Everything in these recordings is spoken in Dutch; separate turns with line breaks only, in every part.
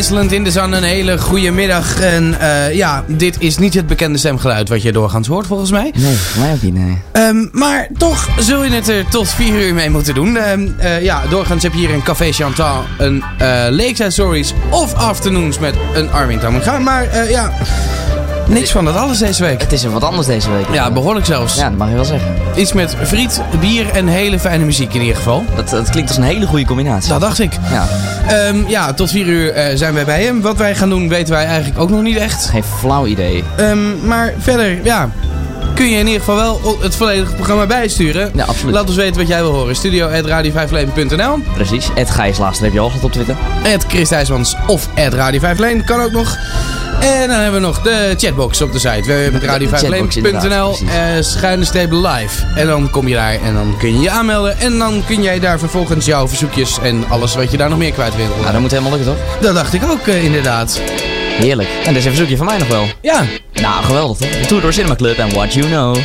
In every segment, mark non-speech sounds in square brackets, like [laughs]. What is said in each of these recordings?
Iceland in de Zon. Een hele goede middag. En uh, ja, dit is niet het bekende stemgeluid wat je doorgaans hoort volgens mij.
Nee, mij ook niet, nee.
Um, maar toch zul je het er tot 4 uur mee moeten doen. Um, uh, ja, doorgaans heb je hier een Café Chantal, een uh, Lakeside Stories of Afternoons met een Armin Tamanga. Maar ja... Niks van dat alles deze week.
Het is wat anders deze week.
Ja, behoorlijk zelfs.
Ja, dat mag je wel zeggen.
Iets met friet, bier en hele fijne muziek in ieder geval.
Dat, dat klinkt als een hele goede combinatie.
Dat dacht ik.
Ja,
um, ja tot vier uur uh, zijn wij bij hem. Wat wij gaan doen weten wij eigenlijk ook nog niet echt.
Geen flauw idee.
Um, maar verder, ja, kun je in ieder geval wel het volledige programma bijsturen.
Ja, absoluut.
Laat ons weten wat jij wil horen. Studio radio
Precies. Ed Gijs heb je al op Twitter.
Ed Chris of Ed Radio 5 kan ook nog. En dan hebben we nog de chatbox op de site. www.radio5leen.nl uh, schuine streep live. En dan kom je daar en dan kun je je aanmelden. En dan kun jij daar vervolgens jouw verzoekjes en alles wat je daar nog meer kwijt wilt.
Nou, dat moet helemaal lukken toch?
Dat dacht ik ook uh, inderdaad.
Heerlijk. En dat is een verzoekje van mij nog wel.
Ja.
Nou, geweldig? De Tour door Cinema Club en What You Know.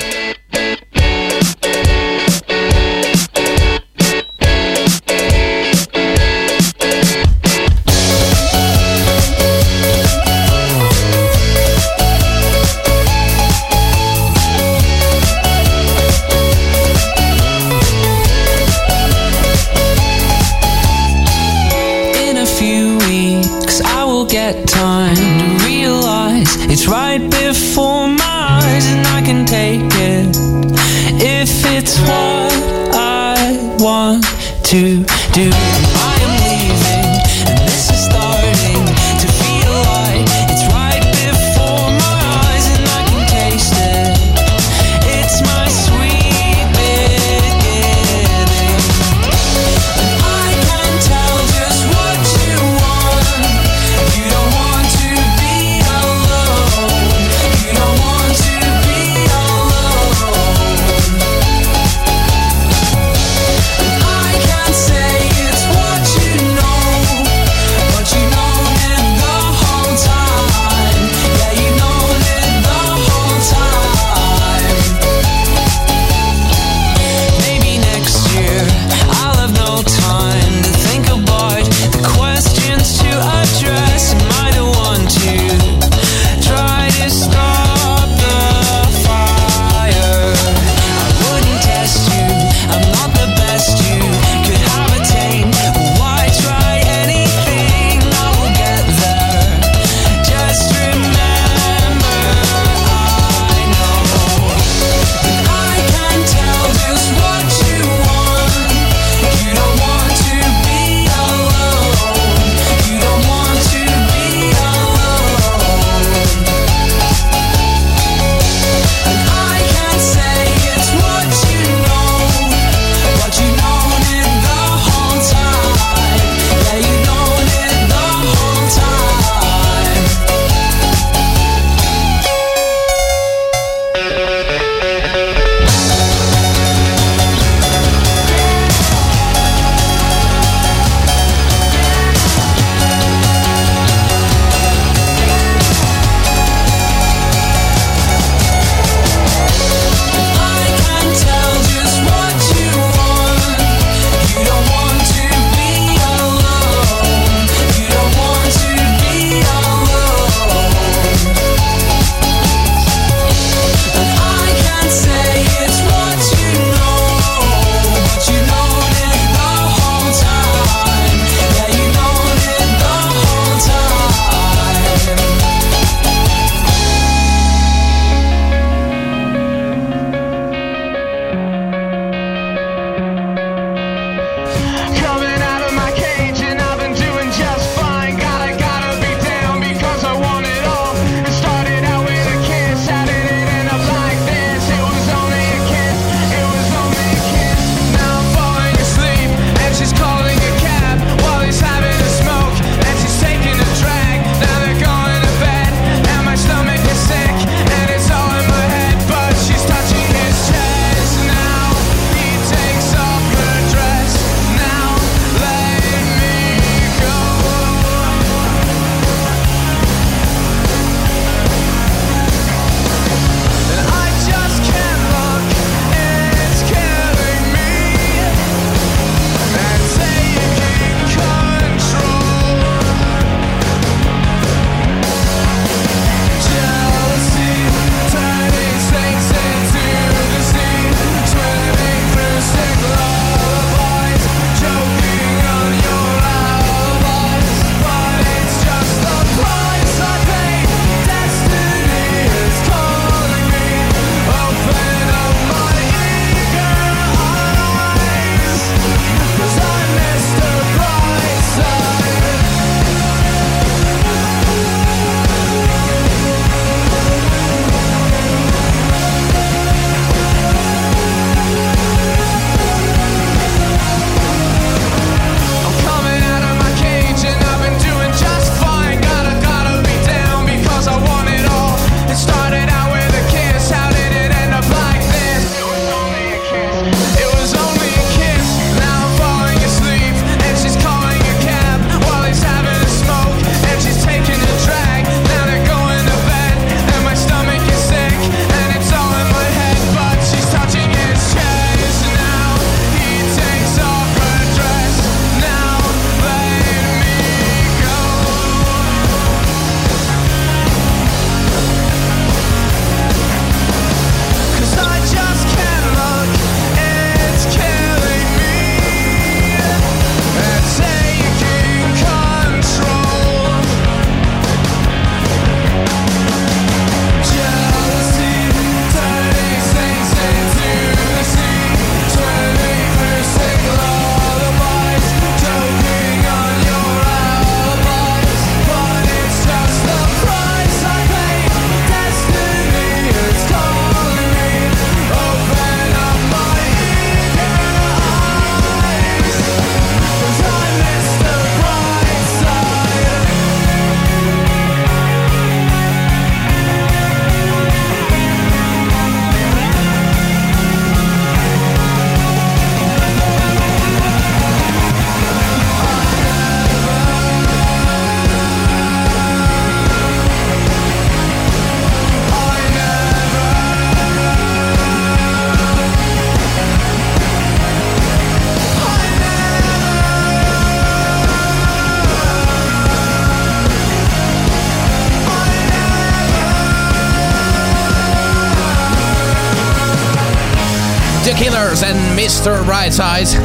Mr. Brightside.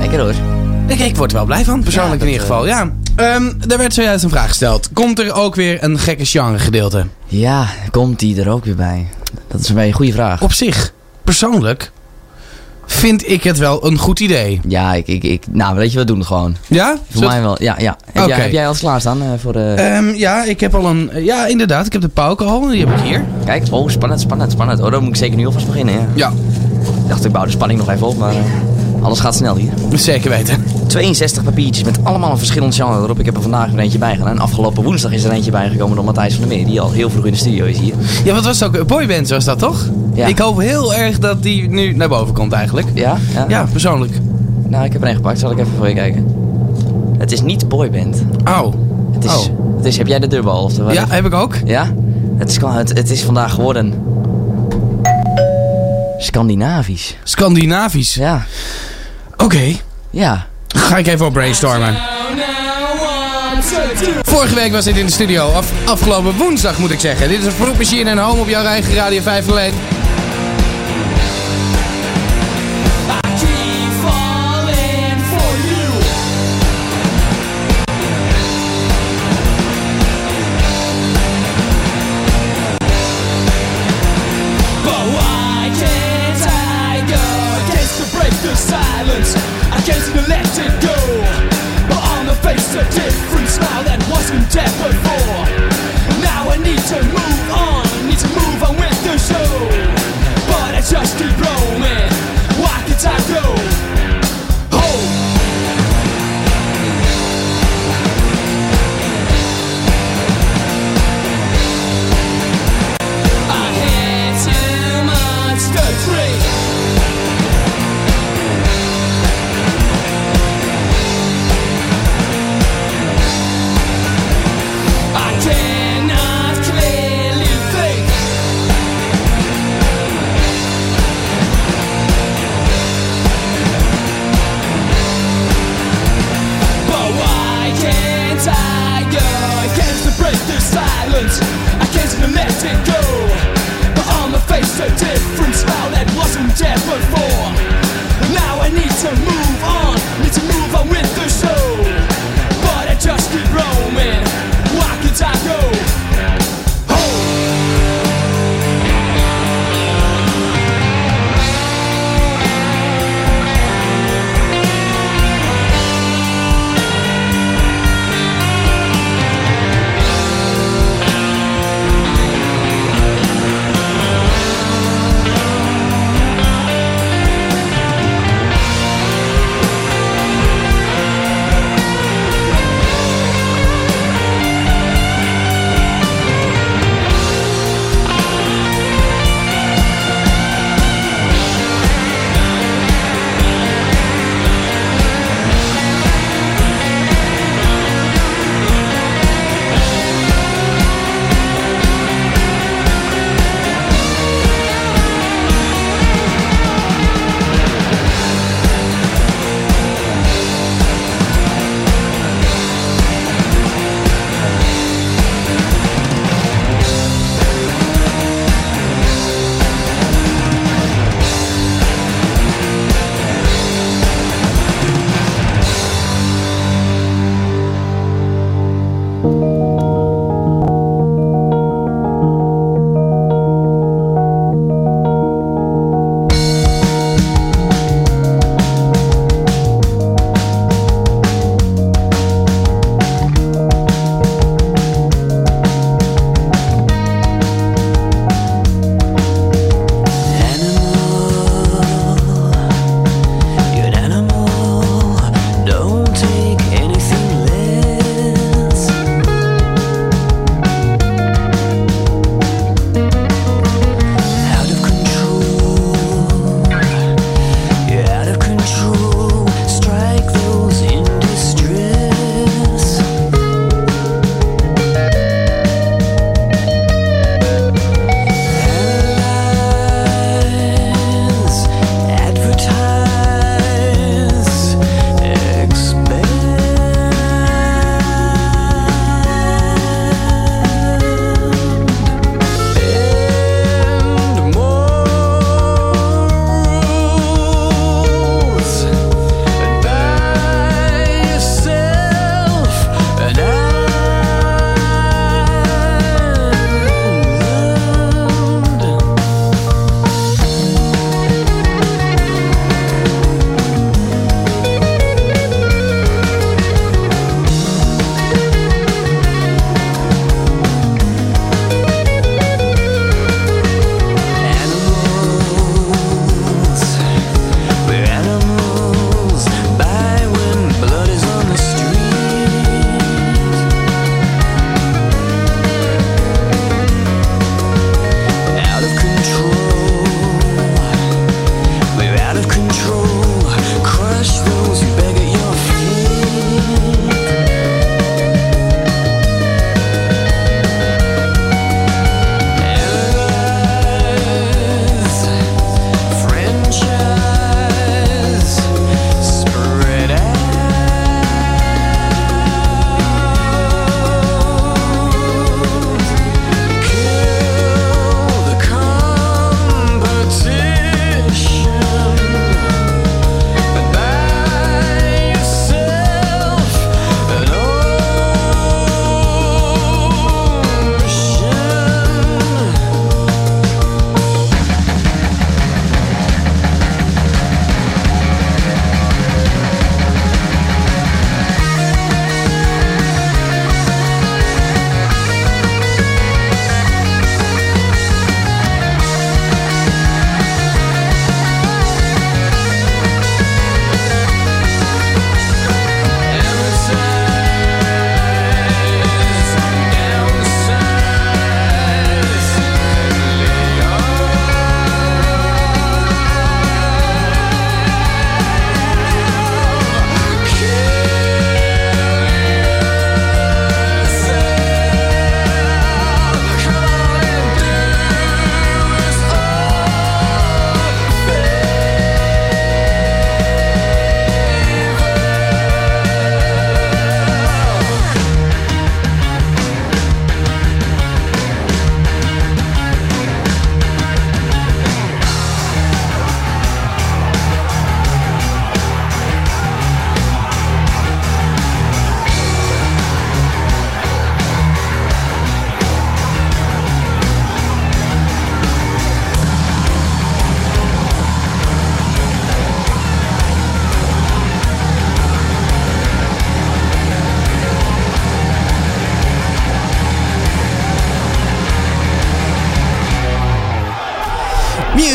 Lekker hoor.
Ik, ik word er wel blij van, persoonlijk
Ja,
in ieder
dat,
geval. Ja. Ehm, er werd zojuist een vraag gesteld. Komt er ook weer een gekke genre gedeelte?
Ja, komt die er ook weer bij? Dat is een beetje een goede vraag.
Op zich, persoonlijk, vind ik het wel een goed idee.
Ja, ik, ik, ik, nou weet je, we doen het gewoon.
Ja?
Voor mij wel. Ja, ja. Heb, jij, heb jij alles klaarstaan eh, voor de...
Ehm, ja, ik heb al een... Ja, inderdaad. Ik heb de pauken al. Die heb ik hier.
Kijk, oh, spannend, spannend, spannend. Oh, dan moet ik zeker nu alvast beginnen, ja.
Ja,
dacht, ik bouw de spanning nog even op, maar eh, alles gaat snel hier.
zeker weten.
62 papiertjes met allemaal een verschillend genre erop. Ik heb er vandaag weer eentje bij gedaan. Afgelopen woensdag is er eentje bijgekomen door Matthijs van der Meer, die al heel vroeg in de studio is hier.
Ja, wat was het ook? Boyband was dat, toch?
Ja.
Ik hoop heel erg dat die nu naar boven komt eigenlijk.
Ja? Ja?
Ja, persoonlijk.
Nou, ik heb er een gepakt. Zal ik even voor je kijken. Het is niet boyband.
Oh.
Het is,
Oh.
het is heb jij de dubbel? Of
Ja, heb ik ook.
Ja? Het is, het, het is vandaag geworden... Scandinavisch.
Scandinavisch.
Ja.
Oké.
Ja.
Ga ik even op brainstormen. Vorige week was dit in de studio. Af, afgelopen woensdag moet ik zeggen. Dit is een Machine en Home op jouw eigen Radio 5 alleen.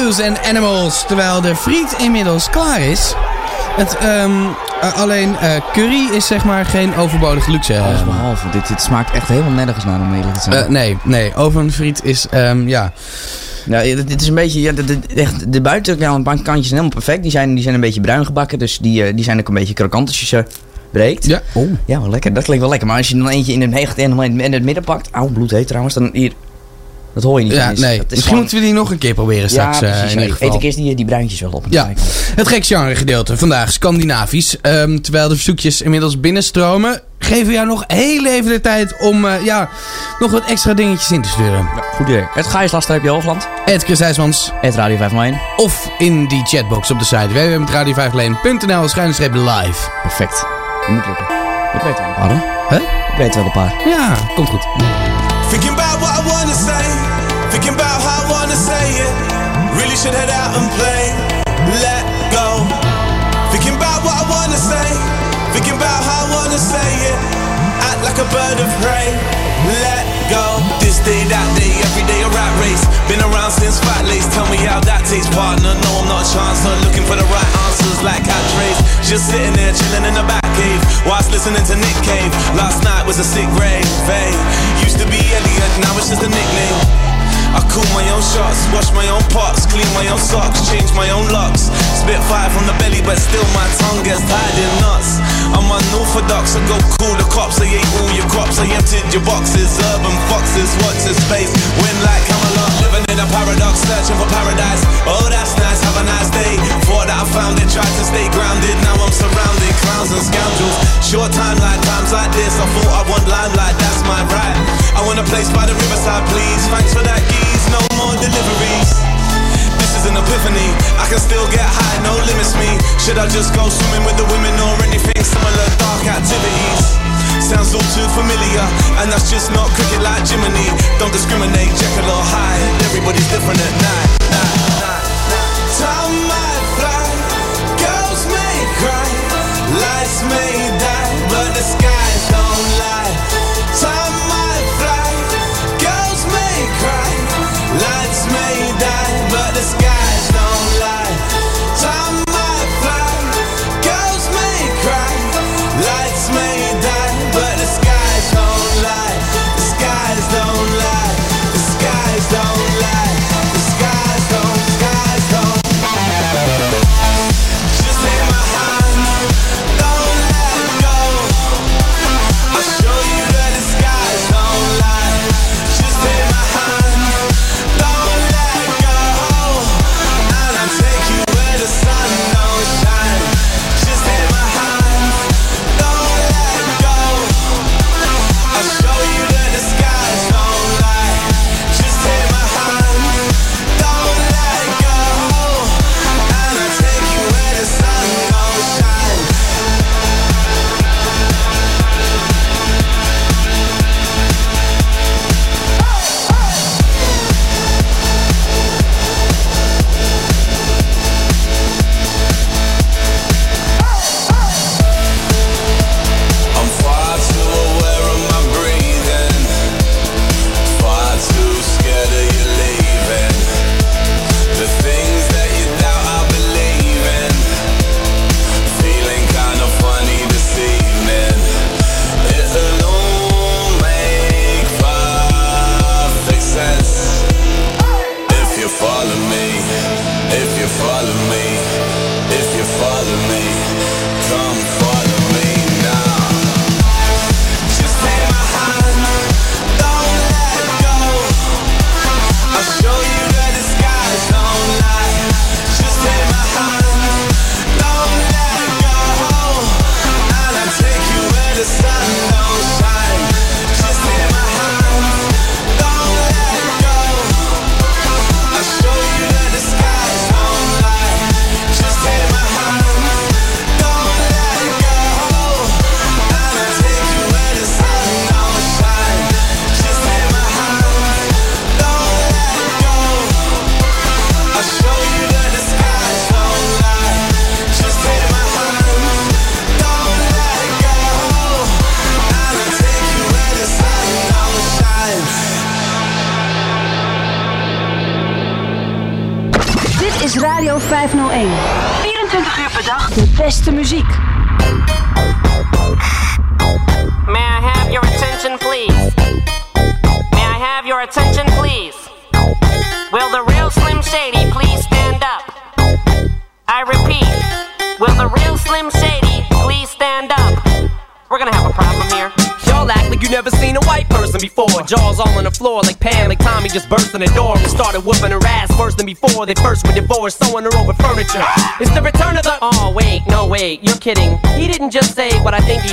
En Animals. Terwijl de friet inmiddels klaar is. Het, ehm, eh, alleen eh, curry is zeg maar geen overbodige luxe. eh.
Behalve. Dit, dit smaakt echt helemaal nergens naar om eerlijk te zijn.
Eh, nee, nee. Ovenfriet is, ehm, ja.
Ja, dit dit is een beetje, ja, de, de, echt, de buitenkantjes zijn helemaal perfect. Die zijn, die zijn een beetje bruin gebakken, dus die, die zijn ook een beetje krokant als je ze breekt.
Ja. Oh.
Ja, wel lekker. Dat klinkt wel lekker. Maar als je dan eentje in het, in het midden pakt, auw, bloed heet trouwens, dan hier, dat hoor je niet
Ja,
eens.
nee.
Dat is
Misschien
gewoon-
moeten we die nog een keer proberen straks.
ja,
eh,
precies.
in ieder geval.
eet ik eerst die, die bruintjes wel op.
Ja, het gek genre gedeelte vandaag Scandinavisch. Ehm, terwijl de verzoekjes inmiddels binnenstromen, geven we jou nog heel even de tijd om eh, ja, nog wat extra dingetjes in te sturen.
Goed idee. Het Gijs Lasterheipje Hoogland.
Ed Chris Heijsmans
Het Radio 501.
of in die chatbox op de site www.radio5leen.nl schuine live.
Perfect. Moet lukken. Ik weet wel een paar, hè?
Huh?
Ik weet wel een paar.
Ja, komt goed.
Thinking about what I wanna say, thinking about how I wanna say it. Really should head out and play. Let go. Thinking about what I wanna say, thinking about how I wanna say it. Act like a bird of prey. Let go. This day, that day, every day a rat race. Been around since fat lace. Tell me how that tastes, partner. No, I'm not a chancellor. Looking for the right answers like catchphrase. Just sitting there chilling in the back cave whilst listening to Nick Cave. Last night was a sick rave. Hey, used to be Elliot, now it's just a nickname. I cool my own shots, wash my own pots, clean my own socks, change my own locks. Spit fire from the belly, but still my tongue gets tied in knots. I'm unorthodox, I go cool the cops, I ate all your crops, I emptied your boxes. Urban foxes, watch this space, win like Camelot, living in a paradox, searching for paradise. Oh, that's nice, have a nice day. Thought that I found it, tried to stay grounded, now I'm surrounded, clowns and scoundrels. Short time like times like this, I thought I want limelight, that's my right. I want a place by the riverside, please. Thanks for that geese, no more deliveries. This is an epiphany. I can still get high, no limits me. Should I just go swimming with the women or anything similar? Dark activities. Sounds all too familiar, and that's just not cricket like Jiminy. Don't discriminate, Jekyll or Hyde. Everybody's different at night. night, night, night. Time might fly, girls may cry, lights may die, but the skies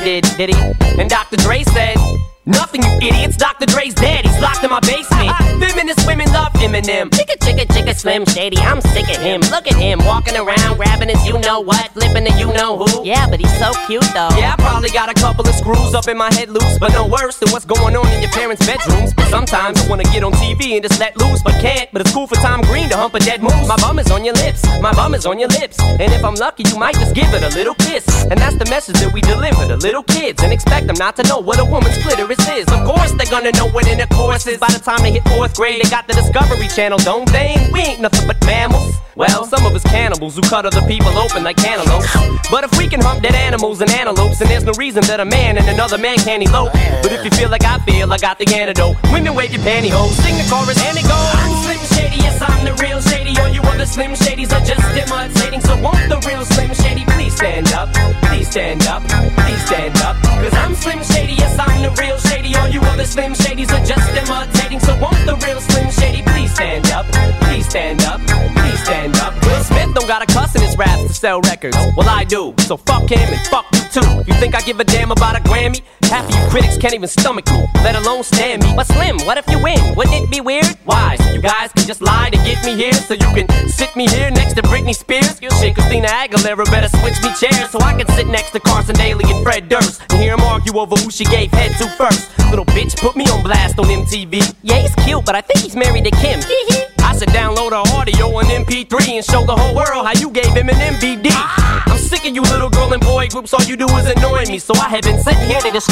did, did he? And Dr. Dre said. Nothing, you idiots. Dr. Dre's dead. He's locked in my basement. [laughs] Feminist women love Eminem.
Chicka, chicka, chicka, Slim Shady. I'm sick of him. Look at him walking around, grabbing his you know what, flipping the you know who. Yeah, but he's so cute though.
Yeah, I probably got a couple of screws up in my head loose, but no worse than what's going on in your parents' bedrooms. Sometimes I wanna get on TV and just let loose, but can't. But it's cool for Tom Green to hump a dead moose. My bum is on your lips, my bum is on your lips. And if I'm lucky, you might just give it a little kiss. And that's the message that we deliver to little kids and expect them not to know what a woman's clitoris is. Of course, they're gonna know what intercourse is. By the time they hit fourth grade, they got the Discovery Channel, don't they? We ain't nothing but mammals. Well, some of us cannibals who cut other people open like cantaloupes. But if we can hump dead animals and antelopes, then there's no reason that a man and another man can't elope. But if you feel like I feel, I got the antidote. Women wave your pantyhose, sing the chorus, and it goes. I'm Slim Shady, yes, I'm the real Shady. All you other Slim Shadys are just imitating. So won't the real Slim Shady please stand up? Please stand up, please stand up. Cause I'm Slim Shady, yes, I'm the real Shady. All you other Slim Shadys are just imitating. So won't the real Slim Shady please stand up? Please stand up, please stand up. Will Smith don't got a cuss in his raps to sell records. Well, I do. So fuck him and fuck you too. You think I give a damn about a Grammy? Half of you critics can't even stomach me, let alone stand me. But Slim, what if you win? Wouldn't it be weird? Why? So you guys can just lie to get me here, so you can sit me here next to Britney Spears. Shit, Christina Aguilera better switch me chairs so I can sit next to Carson Daly and Fred Durst and hear them argue over who she gave head to first. Little bitch put me on blast on MTV. Yeah, he's cute, but I think he's married to Kim. [laughs] I should download her audio on MP3 and show the whole world how you gave him an MVD. Ah! I'm sick of you little girl and boy groups, all you do is annoy me. So I have been sitting here to destroy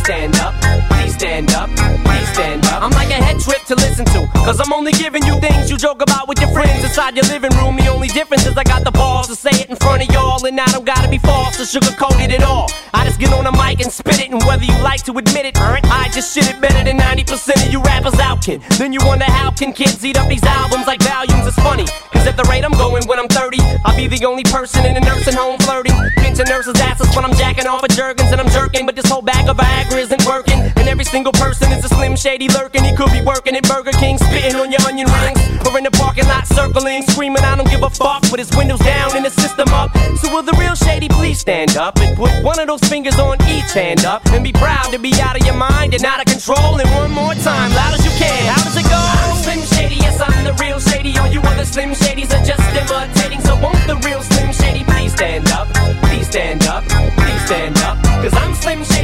please stand up? Please stand up, please stand up. I'm like a head trip to listen to. Cause I'm only giving you things you joke about with your friends inside your living room. The only difference is I got the balls to say it in front of y'all. And I don't gotta be false or sugarcoat it at all. I just get on a mic and spit it. And whether you like to admit it, I just shit it better than 90% of you rappers out, kid. Then you wonder how can kids eat up these albums like volumes? It's funny. Cause at the rate I'm going when I'm 30, I'll be the only person in a nursing home flirting. Pinching nurses' asses when I'm jacking off of Jergens and I'm jerking. But this whole bag of Viagra isn't working. And every single person is a slim shady lurking. He could be working at Burger King, spitting on your onion rings. Or in the parking lot circling, screaming, I don't give a fuck. With his windows down and his system up. So will the real shady please stand up and put one of those fingers on each hand up. And be proud to be out of your mind and out of control. And one more time, loud as you can. How does it go? I'm Slim Shady, yes, I'm the real shady. All you other Slim Shadys are just imitating. So won't the real Slim Shady please stand up? Please stand up, please stand up. Cause I'm Slim Shady,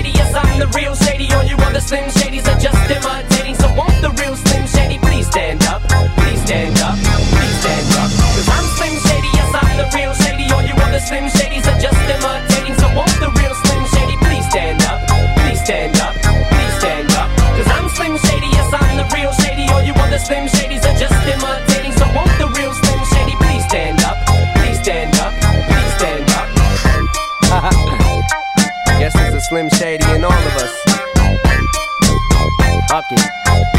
The real shady. All you other Slim Shadys are just imitating. So won't the Slim Shady and all of us. It.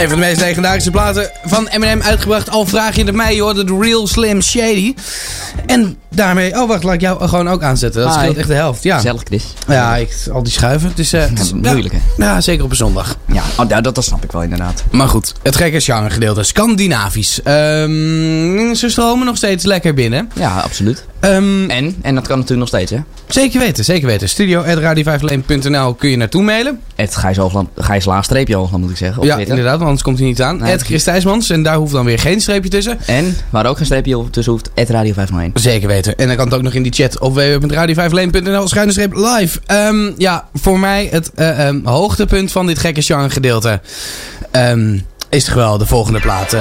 Een van de meest legendarische platen van Eminem uitgebracht. Al vraag je het mij, je hoorde The Real Slim Shady. En daarmee... Oh, wacht, laat ik jou gewoon ook aanzetten. Dat
Hi.
scheelt echt de helft. Ja,
Gezellig, Chris.
ja ik, al die schuiven. Het is, eh, [laughs] het is
Ja, moeilijk, hè?
ja, zeker op een zondag.
Ja, oh, ja, dat, dat snap ik wel inderdaad.
Maar goed, het gekke genre gedeelte. Scandinavisch. Ehm, ze stromen nog steeds lekker binnen.
Ja, absoluut.
Ehm,
En, en dat kan natuurlijk nog steeds, hè?
zeker weten, zeker weten. Studio.radio501.nl kun je naartoe mailen.
Het Gijs, Laagstreepje Hoogland, moet ik zeggen. op
Ja,
Twitter.
inderdaad, anders komt hij niet aan.
Nee,
Ed Chris Thijsmans, en daar hoeft dan weer geen streepje tussen.
En, waar ook geen streepje op tussen hoeft, het Radio 501.
Zeker weten. En dan kan het ook nog in die chat op www.radio501.nl schuine streep live. Ehm, ja, voor mij het eh, ehm, hoogtepunt van dit gekke genre gedeelte ehm, is toch wel de volgende plaat.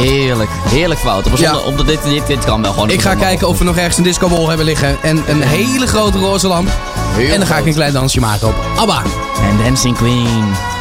Heerlijk, heerlijk fout. Op,
Ja.
zondag- op de, dit, dit, dit kan wel gewoon.
ik ga kijken of we nog ergens een discobol hebben liggen. En een hele grote roze lamp. en dan ga ik een klein dansje maken op ABBA.
En Dancing Queen.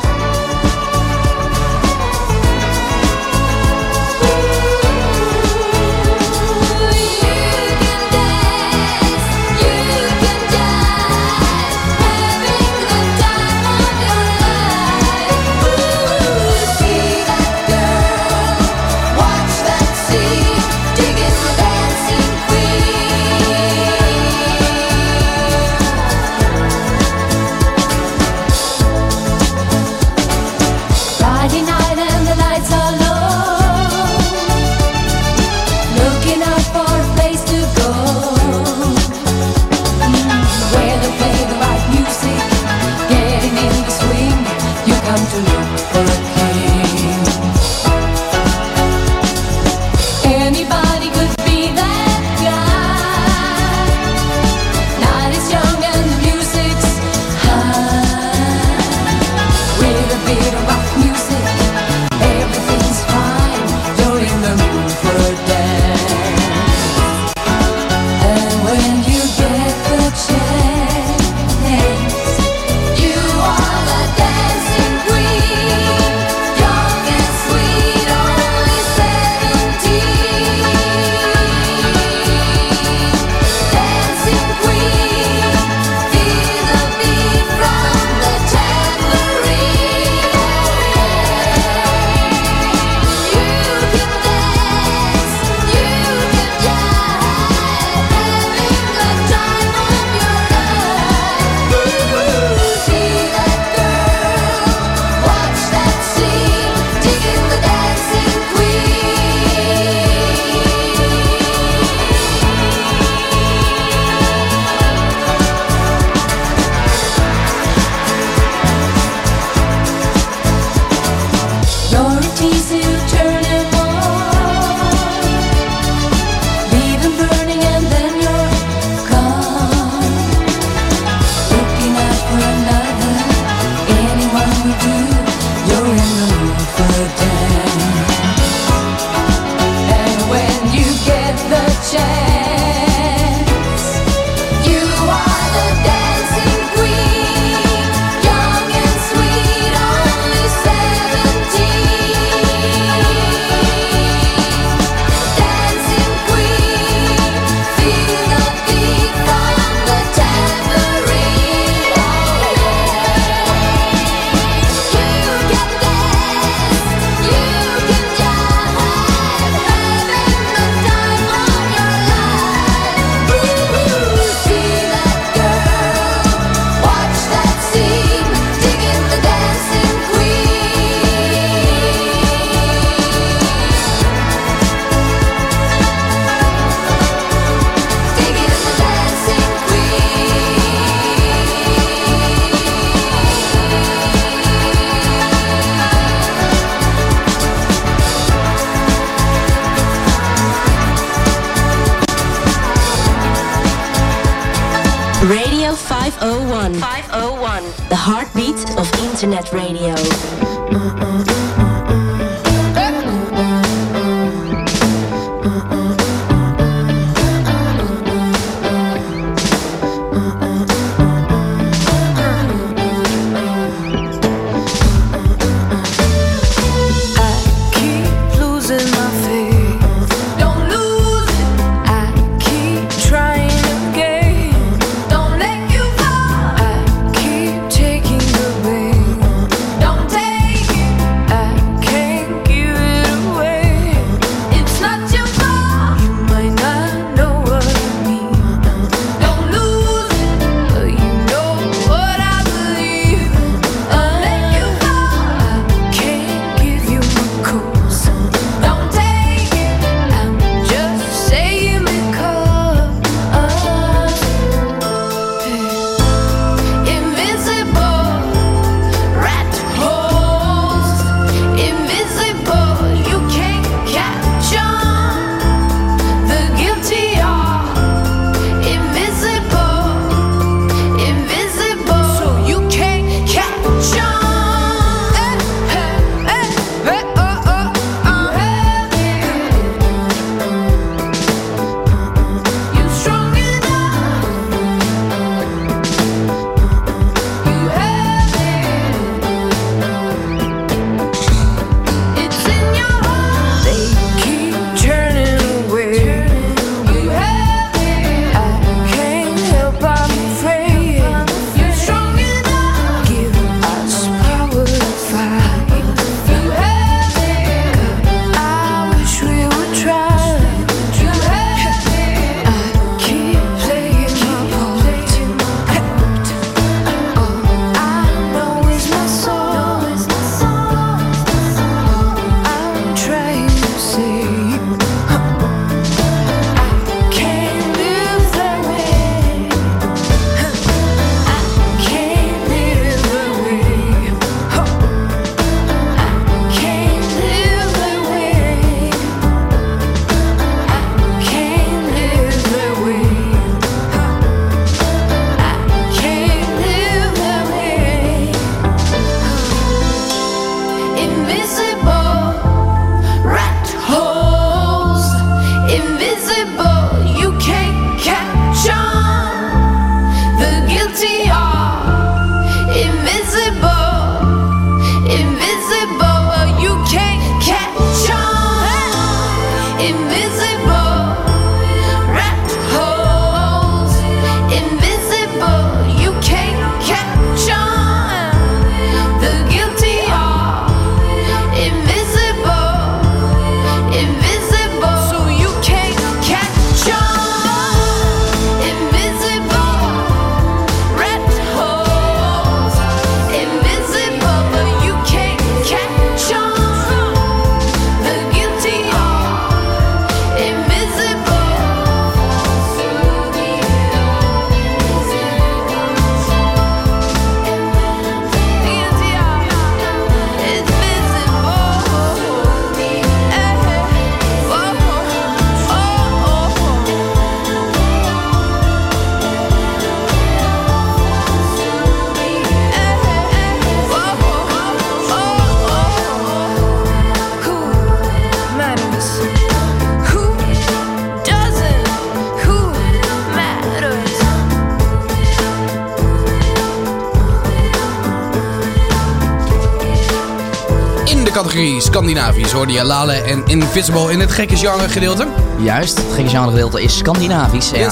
Scandinavisch hoorde je Lale en Invisible in het gekke genre gedeelte.
Juist, het gekke genre gedeelte is Scandinavisch. Ja.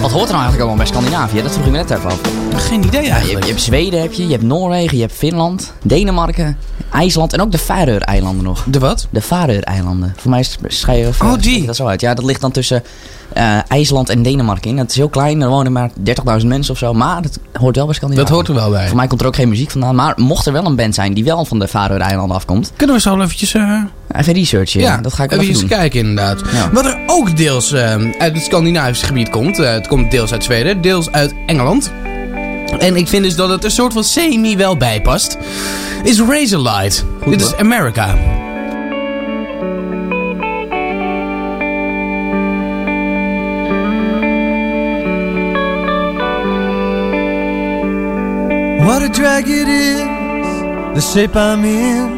Wat hoort er nou eigenlijk allemaal bij Scandinavië? Dat vroeg je me net even af.
Geen idee
Ja, je, hebt,
eigenlijk.
je hebt Zweden, heb je, je hebt Noorwegen, je hebt Finland, Denemarken, IJsland en ook de Faroe-eilanden nog.
De wat?
De Faroe-eilanden. Voor mij schrijven
Oh, die.
dat zo uit. Ja, dat ligt dan tussen eh, IJsland en Denemarken in. Het is heel klein, er wonen maar 30.000 mensen of zo. Maar dat hoort wel bij Scandinavië.
Dat hoort er wel bij.
Voor mij komt er ook geen muziek vandaan. Maar mocht er wel een band zijn die wel van de Faroe-eilanden afkomt,
Kunnen we zo eventjes... eh,
even researchen. Ja, dat ga ik wel
even
even
eens
doen.
kijken inderdaad.
Ja.
Wat er ook deels eh, uit het Scandinavische gebied komt. eh, het komt deels uit Zweden, deels uit Engeland. En ik vind dus dat het er soort van semi wel bij past. Is Razorlight. Dit is America.
What a drag it is, the shape I'm in.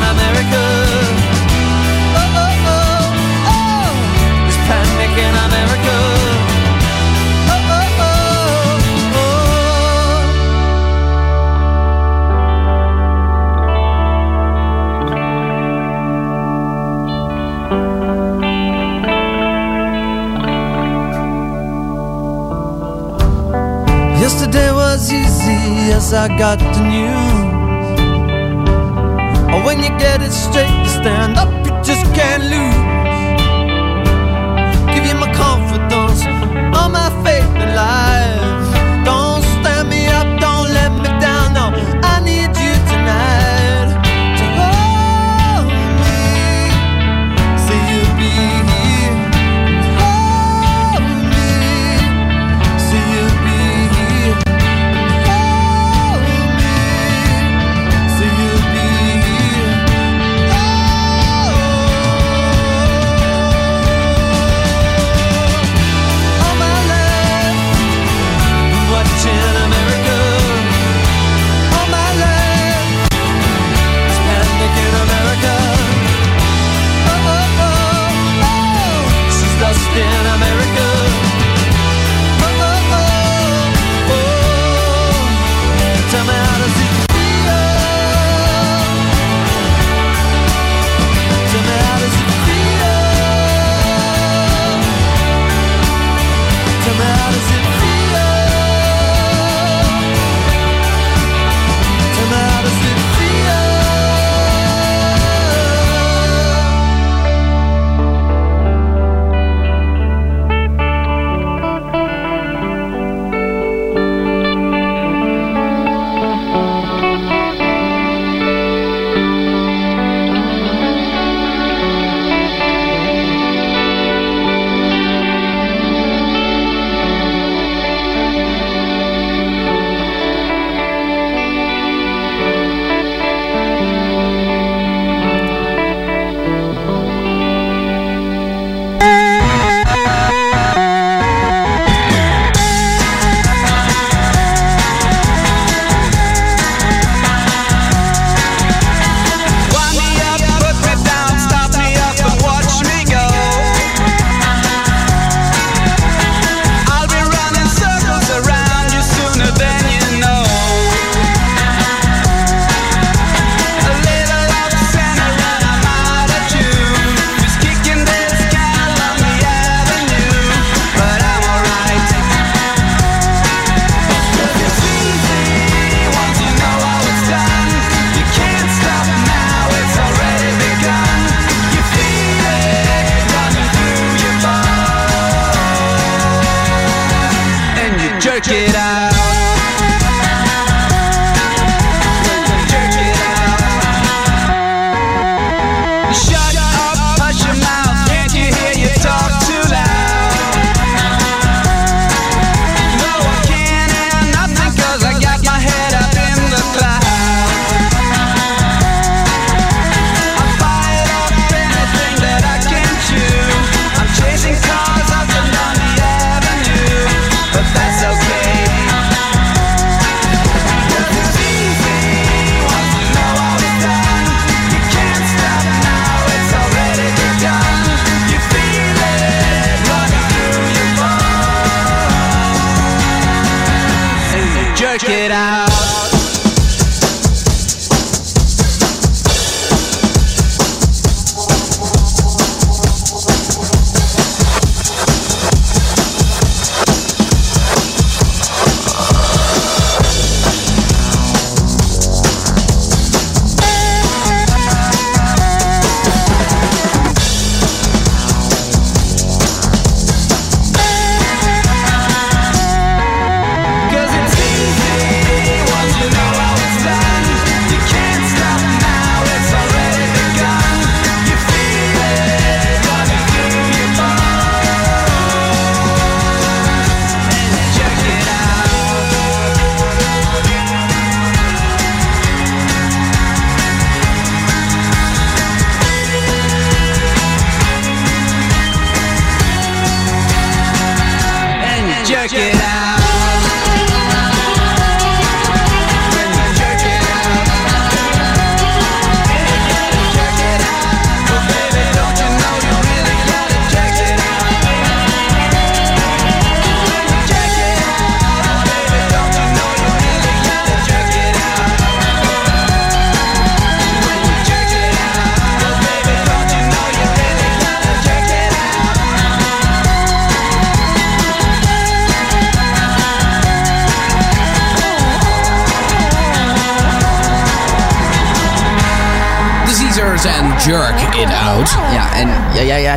Yesterday easy as I got the news. When you get it straight, you stand up, you just can't lose. Give you my confidence, all my faith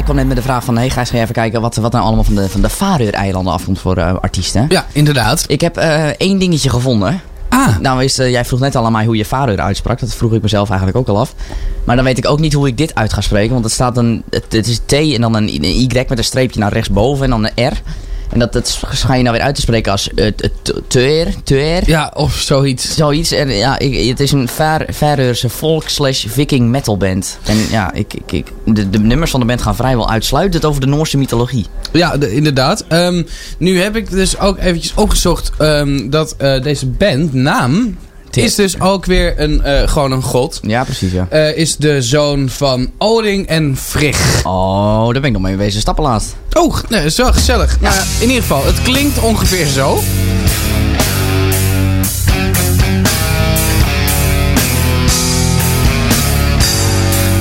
kwam net met de vraag van... Hey ga je even kijken wat, wat nou allemaal van de, van de Faroe-eilanden afkomt voor eh, artiesten?
Ja, inderdaad.
Ik heb eh, één dingetje gevonden.
Ah.
Nou, is, eh, jij vroeg net al aan mij hoe je Faroe uitsprak. Dat vroeg ik mezelf eigenlijk ook al af. Maar dan weet ik ook niet hoe ik dit uit ga spreken. Want het staat een... Het, het is T en dan een, een Y met een streepje naar rechtsboven en dan een R. En dat, dat je nou weer uit te spreken als uh, Tuer, Tuer.
Ja, of zoiets.
Zoiets. En ja, ik, het is een Faroese folk slash viking metal band. En ja, ik, ik, ik, de, de nummers van de band gaan vrijwel uitsluitend over de Noorse mythologie.
Ja, de- inderdaad. Ehm, nu heb ik dus ook eventjes opgezocht ehm, dat eh, deze band, naam, is dus ook weer een, eh, gewoon een god.
Ja, precies, ja.
Eh, is de zoon van Odin en Frigg.
Oh, daar ben ik nog mee wezen stappen laatst.
Oh, nee, wel gezellig. Ja, in ieder geval, het klinkt ongeveer zo.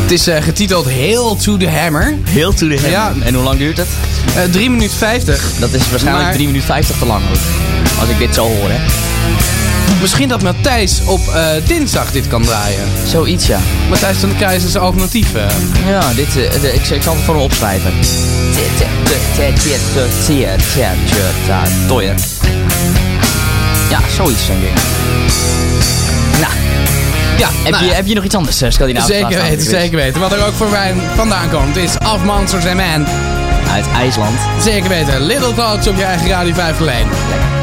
Het is eh, getiteld Hail to the Hammer.
Heel to the hammer.
Ja.
En hoe lang duurt het?
Eh 3 minuten 50.
Dat is waarschijnlijk
Maar-
3 minuten 50 te lang ook. Als ik dit zo hoor, hè.
Misschien dat Matthijs op eh, dinsdag dit kan draaien.
Zoiets, ja.
Matthijs van de Keizer is alternatief. eh.
Ja, dit, eh, de- ik, ik zal het voor hem opschrijven. Ja, zoiets denk ik. Nou.
Ja,
Heb,
nou
je,
ja.
heb je nog iets anders, uh, Scandinavisch?
Zeker weten, zeker weten. Wat er ook voor mij vandaan komt is Of Monsters and Men.
Uit IJsland.
Zeker weten. Little Talks op je eigen Radio 5 alleen.
like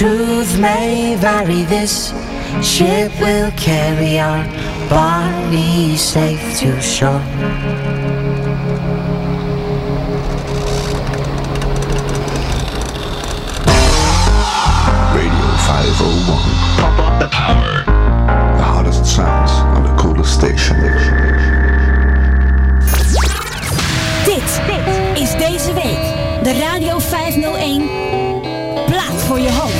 truth may vary, this ship will carry our bodies safe to shore.
Radio 501. Pump up the power. The hottest sounds on the coolest station.
Dit is deze week de Radio 501 Plaat voor je hoofd.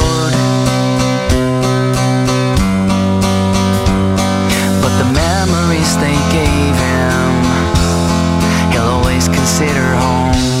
Memories they gave him, he'll always consider home.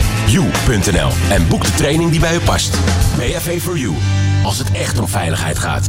www.bav-4-u.nl en boek de training die bij u past. BHV for You, als het echt om veiligheid gaat.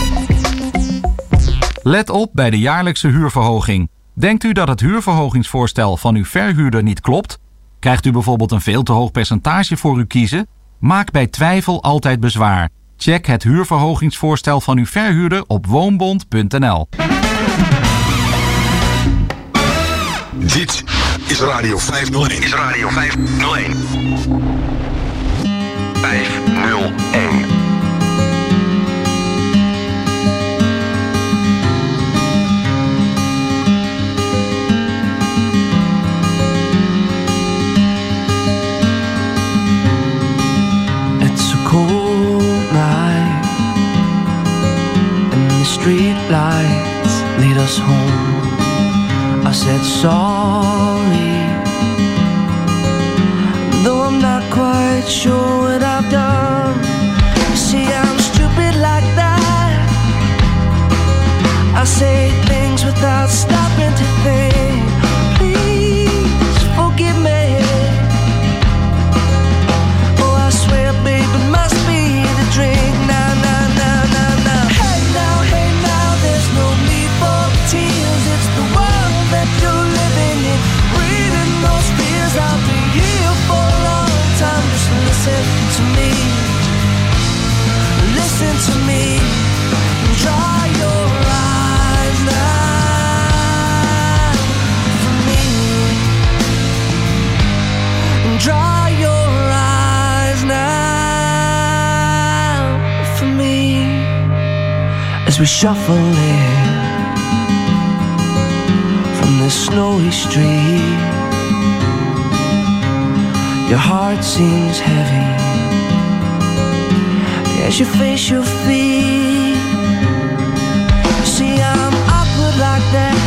Let op bij de jaarlijkse huurverhoging. Denkt u dat het huurverhogingsvoorstel van uw verhuurder niet klopt? Krijgt u bijvoorbeeld een veel te hoog percentage voor uw kiezen? Maak bij twijfel altijd bezwaar. Check het huurverhogingsvoorstel van uw verhuurder op woonbond.nl.
Dit is Radio 501. Is Radio 501. 501.
Street lights lead us home. I said sorry, though I'm not quite sure what I've done. See, I'm stupid like that. I say things without stopping to think. We shuffle in from the snowy street. Your heart seems heavy as you face your feet. See, I'm awkward like that.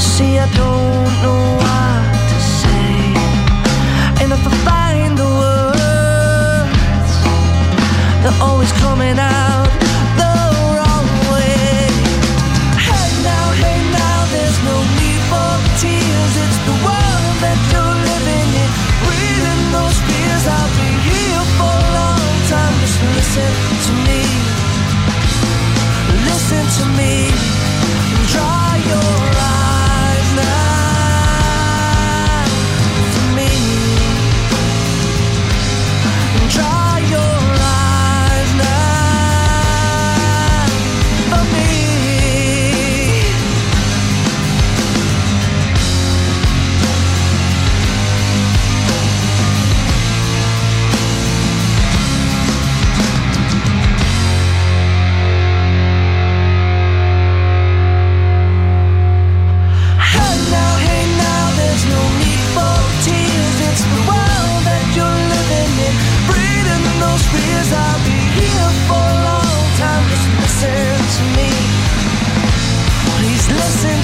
See, I don't know what to say. And if I find the words, they're always coming out listen
to me. Listen to me.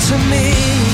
to me.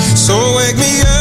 So wake me up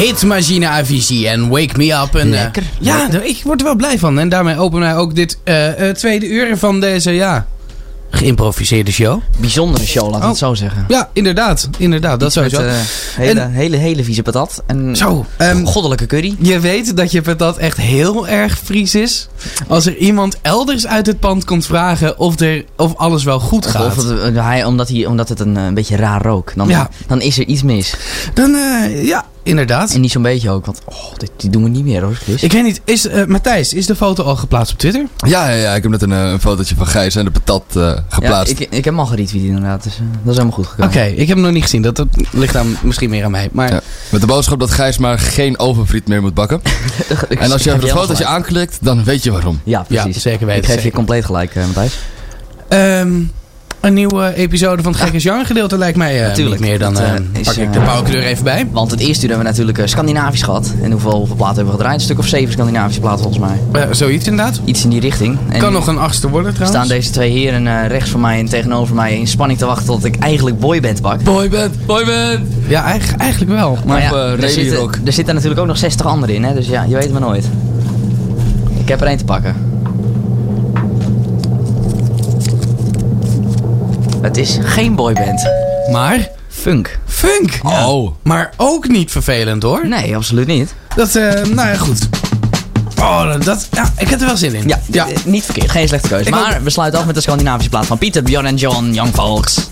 Hitmachine Avicii en Wake Me Up. En, eh, ja,
lekker.
daar- ik word er wel blij van. En daarmee openen wij ook dit eh, eh, tweede uur van deze, ja, geïmproviseerde show.
Bijzondere show, laten we het
Oh.
zo zeggen.
Ja, inderdaad. Inderdaad, dat
Iets met,
sowieso.
eh, hele,
En-
hele, hele vieze patat. En
Zo, ehm,
goddelijke curry.
Je weet dat je patat echt heel erg Fries is. Als er iemand elders uit het pand komt vragen of, er, of alles wel goed
Of
gaat.
het, eh, hij, omdat, hij, omdat het een, een beetje raar rook. Dan,
Ja.
dan is er iets mis.
Dan, ja, inderdaad.
En niet zo'n beetje ook, want oh, dit, die doen we niet meer hoor, Chris.
Ik weet niet, is, eh, Matthijs, is de foto al geplaatst op Twitter?
Ja, ja, ja, ik heb net een, eh, een fotootje van Gijs en de patat eh,
ja,
geplaatst.
ik, ik heb hem al geretweet inderdaad, dus eh, dat is helemaal goed
Oké,
gekomen.
ik heb hem nog niet gezien. Dat, dat ligt dan misschien meer aan mij. Maar
Ja, met de boodschap dat Gijs maar geen ovenfriet meer moet bakken. [laughs] en als je even het fotootje aanklikt, dan weet je waarom.
Ja, precies.
Ja, zeker weten,
Ik geef je compleet gelijk, eh, Matthijs.
Ehm, een nieuwe episode van het Gekke Genre gedeelte lijkt mij eh,
Natuurlijk.
meer dan...
Dat,
eh,
eh, is,
pak ik de pauwkleur even bij.
Want het eerste uur hebben we natuurlijk Scandinavisch gehad. En hoeveel, platen hebben we gedraaid? Een stuk of zeven Scandinavische platen volgens mij.
Zoiets inderdaad.
Iets in die richting. En
Kan nog een achtste worden trouwens.
staan deze twee heren rechts van mij en tegenover mij in spanning te wachten tot ik eigenlijk boyband pak.
Boyband, boyband!
Ja, eigen- eigenlijk wel.
Maar ja, er, zitten, er zitten natuurlijk ook nog 60 anderen in, hè? dus ja, je weet het maar nooit. Ik heb er één te pakken. Het is geen boyband.
Maar?
Funk.
Funk!
Oh.
Maar ook niet vervelend hoor.
Nee, absoluut niet.
Dat, eh, nou ja, goed. Oh, dat, ja, ik heb er wel zin in.
Ja, ja. niet verkeerd. Geen slechte keuze.
Ik
Maar we sluiten af met de Scandinavische plaat van Pieter, Bjorn en John, Young Folks.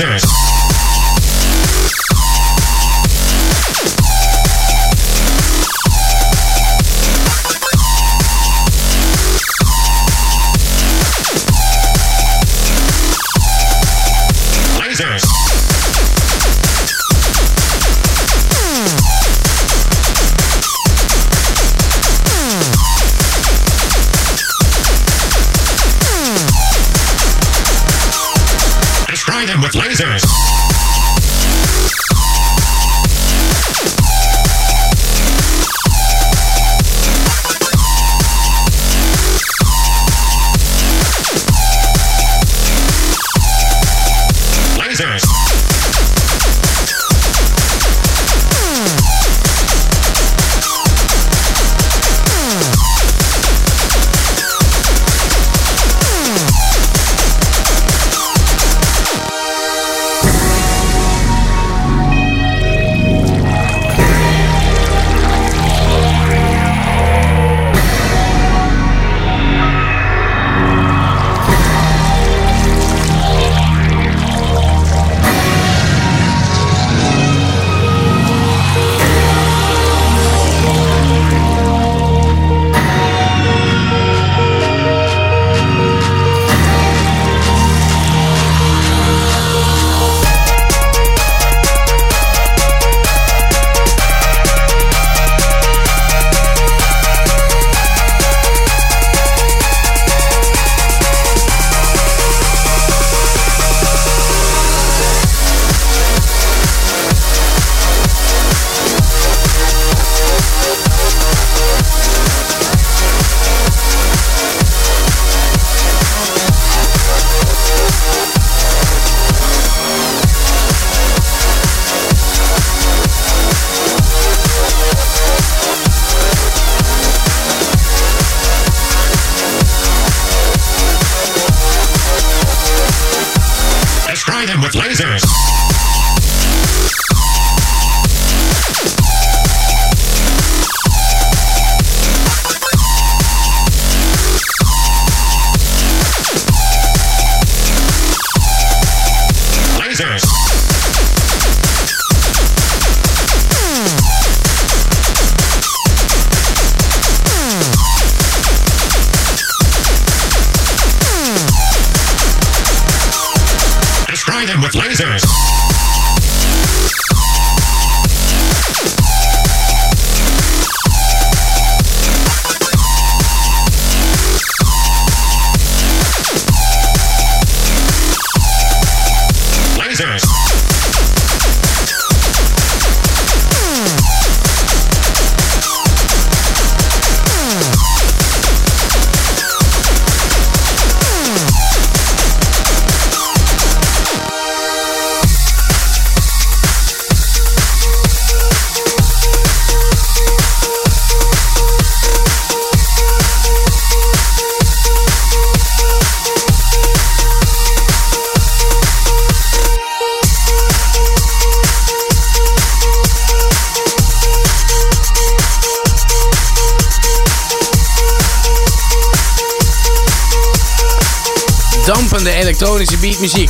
crazy.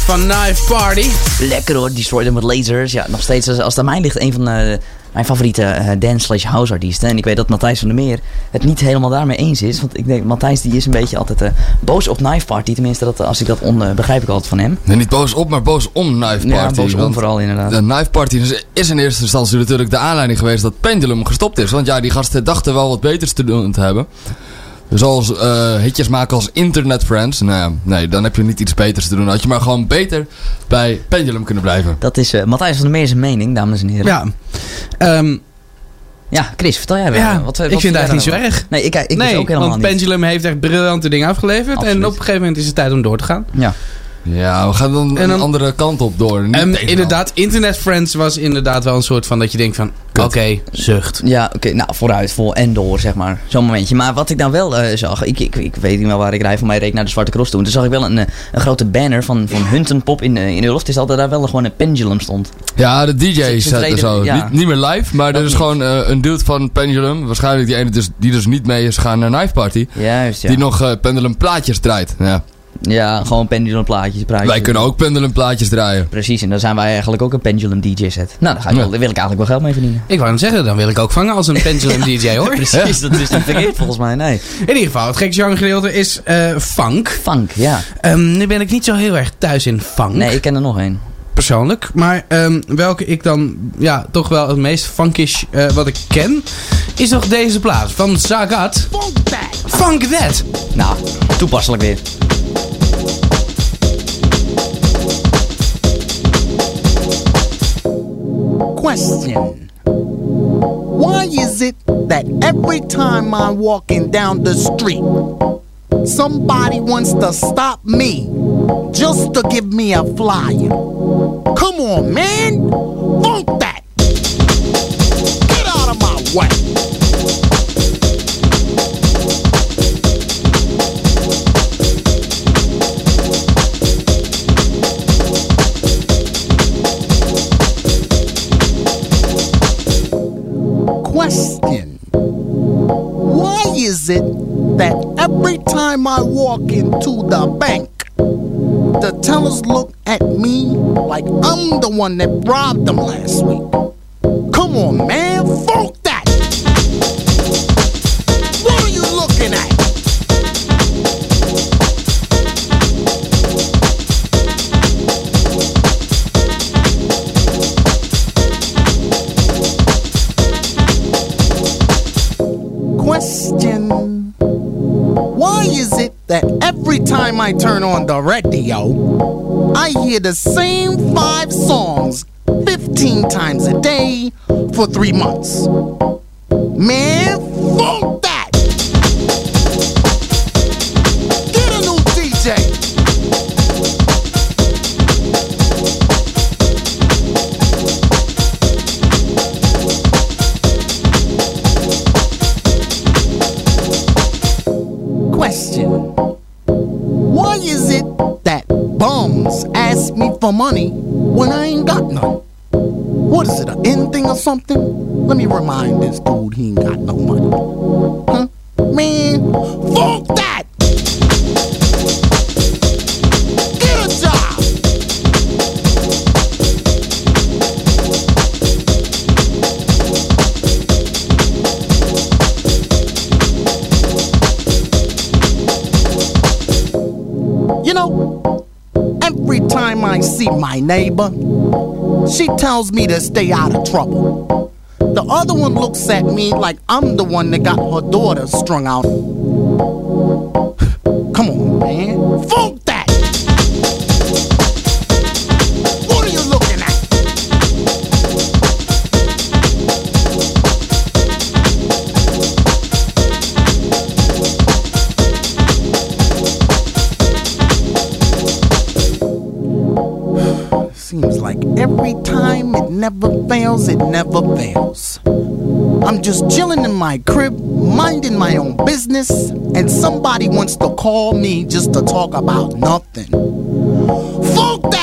Van Knife Party.
Lekker hoor, Destroy Them With Lasers. Ja, nog steeds als, als het aan mij ligt, een van de, mijn favoriete eh, dance slash house artiesten. En ik weet dat Matthijs van der Meer het niet helemaal daarmee eens is. Want ik denk, Matthijs die is een beetje altijd eh, boos op Knife Party. Tenminste, dat, als ik dat on, eh, begrijp ik altijd van hem.
Nee, niet boos op, maar boos om Knife
Ja,
Party.
boos om vooral inderdaad.
De Knife Party is, is in eerste instantie natuurlijk de aanleiding geweest dat Pendulum gestopt is. Want ja, die gasten dachten wel wat beters te doen te hebben. Zoals eh, hitjes maken als Internet Friends. Nou ja, nee, dan heb je niet iets beters te doen. Had je maar gewoon beter bij Pendulum kunnen blijven.
Dat is eh, Matthijs van der Meer zijn mening, dames en heren.
Ja. Ehm,
Ja, Chris, vertel jij wel.
ja,
wat, wat
ik vind het
jij
eigenlijk niet zo erg.
Nee, ik, ik
nee,
ook helemaal
want
niet.
Pendulum heeft echt briljante dingen afgeleverd. En op een gegeven moment is het tijd om door te gaan.
Ja.
Ja, we gaan dan,
En dan-
een andere kant op door. Niet
En
tegen
inderdaad, Internet Friends was inderdaad wel een soort van dat je denkt van... Oké, zucht.
Ja, oké, nou vooruit, vol en door, zeg maar. Zo'n momentje. Maar wat ik nou wel eh, zag, ik, ik, ik weet niet wel waar ik rij, van mij reed naar de Zwarte Cross toen. Toen zag ik wel een, eh, een grote banner van, van Huntenpop in, eh, in Ulft. Is dat er daar wel gewoon een pendulum stond.
Ja, de DJ en
treden-
zo.
ja.
Niet, niet meer live, maar er
Dat
is
niet.
gewoon een dude van Pendulum. Waarschijnlijk die ene dus, die dus niet mee is gaan naar Knife Party.
Juist, ja.
Die nog Pendulum plaatjes draait. Ja.
Ja, gewoon pendulum plaatjes. praatjes.
Wij kunnen ook Pendulum plaatjes draaien.
Precies, en dan zijn wij eigenlijk ook een pendulum DJ set. Nou, daar, ga ik wel, daar wil ik eigenlijk wel geld mee verdienen.
Ik wou het zeggen, dan wil ik ook vangen als een Pendulum [laughs] DJ hoor.
Precies, dat is niet verkeerd volgens mij, nee.
In ieder geval, het gekke genre gedeelte is eh, funk.
Funk, ja.
Ehm, nu ben ik niet zo heel erg thuis in funk.
Nee, ik ken er nog één.
Persoonlijk. Maar ehm, welke ik dan ja, toch wel het meest funkish eh, wat ik ken, is toch deze plaat van Sagat. Funk That.
Nou, toepasselijk weer.
Question Why is it that every time I'm walking down the street, somebody wants to stop me just to give me a flyer? Come on, man! Funk that! Get out of my way! That every time I walk into the bank, the tellers look at me like I'm the one that robbed them last week? Come on, man, funk that every time I turn on the radio, I hear the same five songs 15 times a day for three months? Man, funk that! For money when I ain't got none? What is it, an end thing or something? Let me remind this dude he ain't got no money. Huh? Man, fuck that! See my neighbor, she tells me to stay out of trouble. The other one looks at me like I'm the one that got her daughter strung out. Like every time it never fails, it never fails. I'm just chilling in my crib, minding my own business, and somebody wants to call me just to talk about nothing. Fuck that!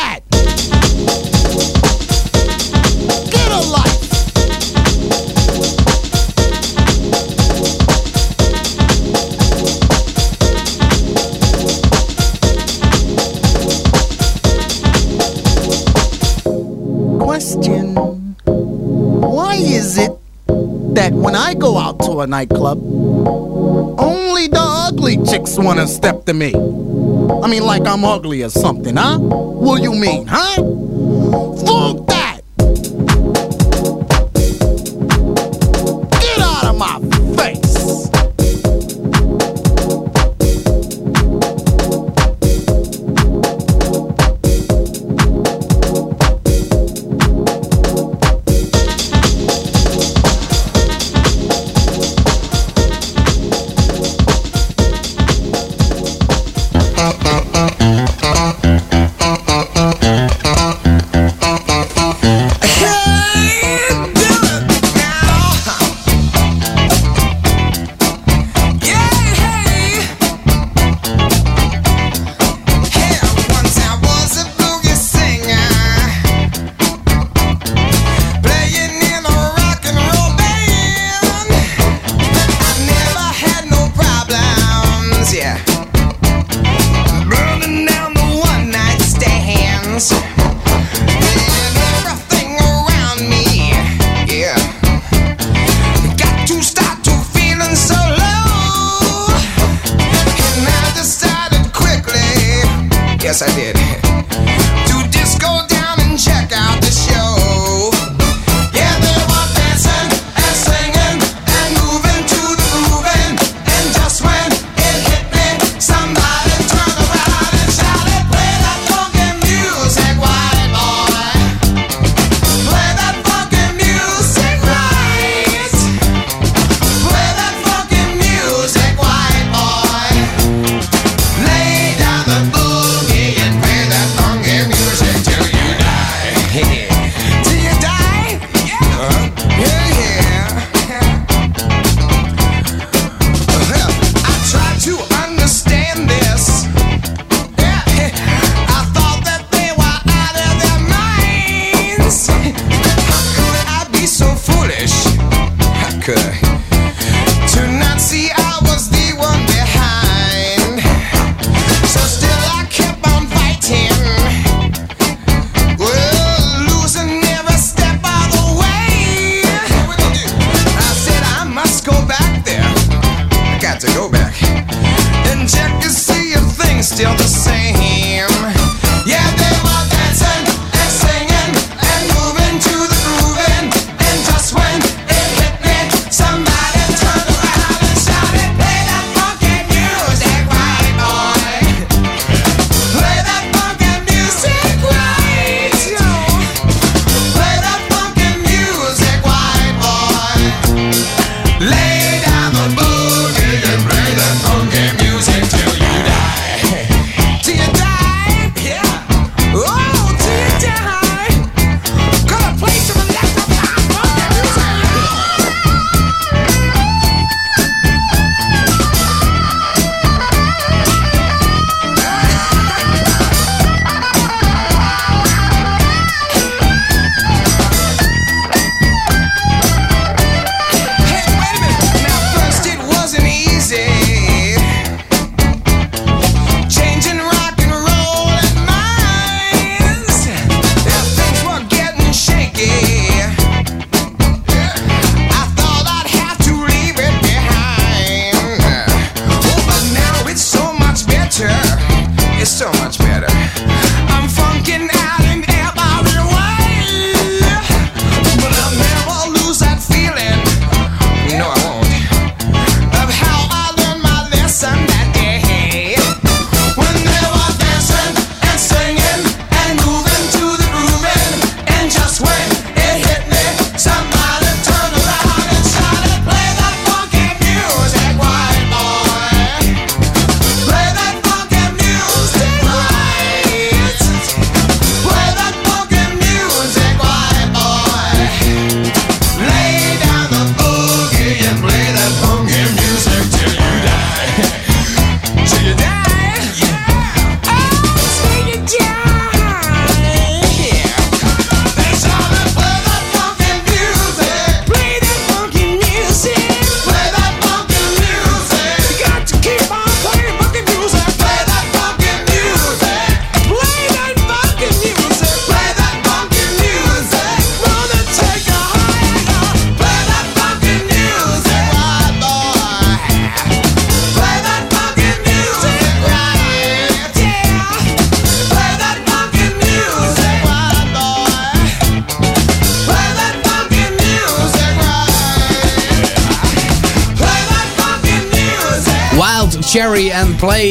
A nightclub, only the ugly chicks wanna step to me? I mean, like I'm ugly or something, huh? What you mean, huh? Fuck that!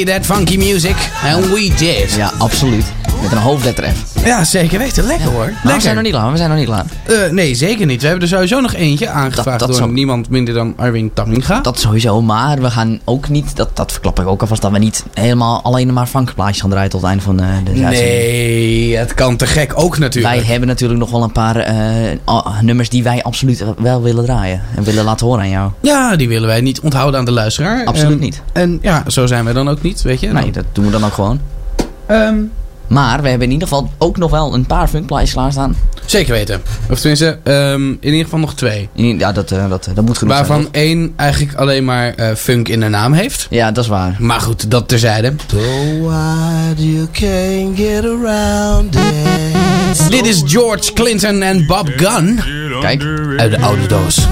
That funky music.
And
we did.
Ja, absoluut. Met een hoofdletter F.
Ja, zeker weten. Lekker hoor.
Maar we zijn nog niet klaar, we zijn nog niet klaar.
Eh, nee, zeker niet. We hebben er sowieso nog eentje aangevraagd
dat
door
zou-
niemand minder dan Arwin Tamminga.
Dat sowieso, maar we gaan ook niet, dat, dat verklap ik ook alvast, dat we niet helemaal alleen maar funkplaatjes gaan draaien tot het einde van eh, de uitzending.
Nee, het kan te gek ook natuurlijk.
Wij hebben natuurlijk nog wel een paar eh, a- nummers die wij absoluut wel willen draaien. En willen laten horen aan jou.
Ja, die willen wij niet onthouden aan de luisteraar.
Absoluut
En-
niet.
En ja, zo zijn wij dan ook niet, weet je.
Nee, dat doen we dan ook gewoon.
Ehm,
Maar we hebben in ieder geval ook nog wel een paar funkplaatjes klaarstaan.
Zeker weten. Of tenminste, ehm, in ieder geval nog twee.
Ja, dat, eh, dat, dat moet genoeg
Waarvan
zijn.
één eigenlijk alleen maar eh, funk in de naam heeft.
Ja, dat is waar.
Maar goed, dat terzijde.
So wide you can't get around it.
Dit is George Clinton en Bob Gunn.
Kijk.
Uit de oude doos.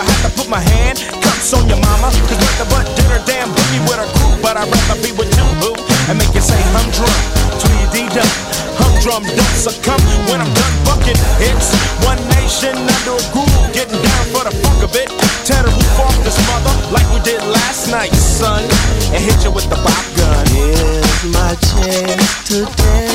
I have to put my hand cups on your mama? Cause nothing but dinner damn boogie with a crew, but I'd rather be with you, boo, and make you say humdrum. Tweety up, humdrum, don't succumb when I'm done bucking. It's one nation under a groove, getting down for the funk of it. Tear the roof off this mother like we did last night, son, and hit you with the pop gun.
Here's my chance to dance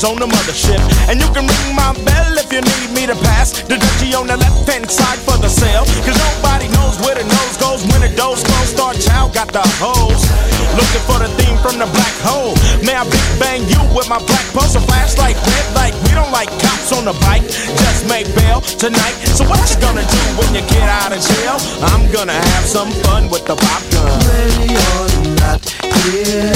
On the
mothership. And you can ring my bell if you need me to pass the Dutchie on the left hand side for the sale. Cause nobody knows where the nose goes when the doors close. Star Child got the hose, Looking for the theme from the black hole. May I big bang you with my black pulse pulsar flashlight, red light. We don't like cops on the bike. Just make bail tonight. So what you gonna do when you get out of jail? I'm gonna have some fun with the pop gun.
Ready or not,
yeah.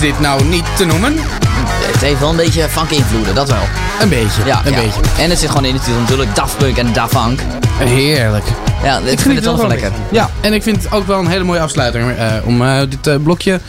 Is dit nou niet te noemen.
Het heeft wel een beetje funk invloeden, dat wel.
Een beetje,
Ja,
een
ja.
beetje.
En het zit gewoon in de titel natuurlijk Daft Punk en Da Funk.
Heerlijk.
Ja, ik, vind het wel even lekker.
Ja, en ik vind het ook wel een hele mooie afsluiter eh, om eh, dit eh, blokje,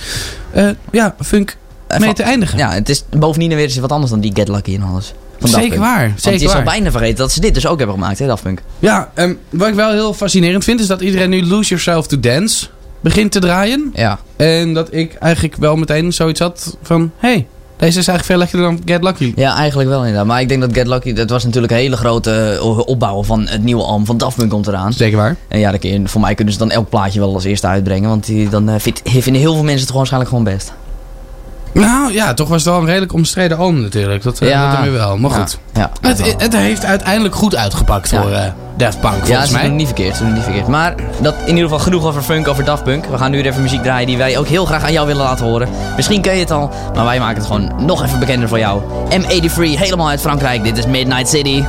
ja, funk mee te eindigen.
Ja, het is bovendien weer eens wat anders dan die Get Lucky en alles. Daft
Zeker waar,
Want
zeker
je zou
waar.
bijna vergeten dat ze dit dus ook hebben gemaakt, hè, Daft Punk.
Ja, ehm, wat ik wel heel fascinerend vind is dat iedereen nu Lose Yourself to Dance begint te draaien.
Ja.
En dat ik eigenlijk wel meteen zoiets had van, hey, deze is eigenlijk veel lekkerder dan Get Lucky.
Ja, eigenlijk wel inderdaad. Maar ik denk dat Get Lucky, dat was natuurlijk een hele grote eh, opbouw van het nieuwe album van Daft Punk komt eraan.
Zeker waar.
En ja, kun je- voor mij kunnen ze dan elk plaatje wel als eerste uitbrengen. Want die, dan eh, vindt- vinden heel veel mensen het gewoon waarschijnlijk gewoon best.
Nou ja, toch was het wel een redelijk omstreden album natuurlijk. Dat, eh,
Ja.
dat dan weer wel. Maar goed.
Ja.
Het, het heeft uiteindelijk goed uitgepakt
Ja.
voor eh Daft Punk,
Ja,
volgens
ze doen
mij.
niet verkeerd, ze doen niet verkeerd. Maar dat in ieder geval genoeg over funk, over Daft Punk. We gaan nu weer even muziek draaien die wij ook heel graag aan jou willen laten horen. Misschien ken je het al, maar wij maken het gewoon nog even bekender voor jou. M83, helemaal uit Frankrijk. Dit is Midnight City.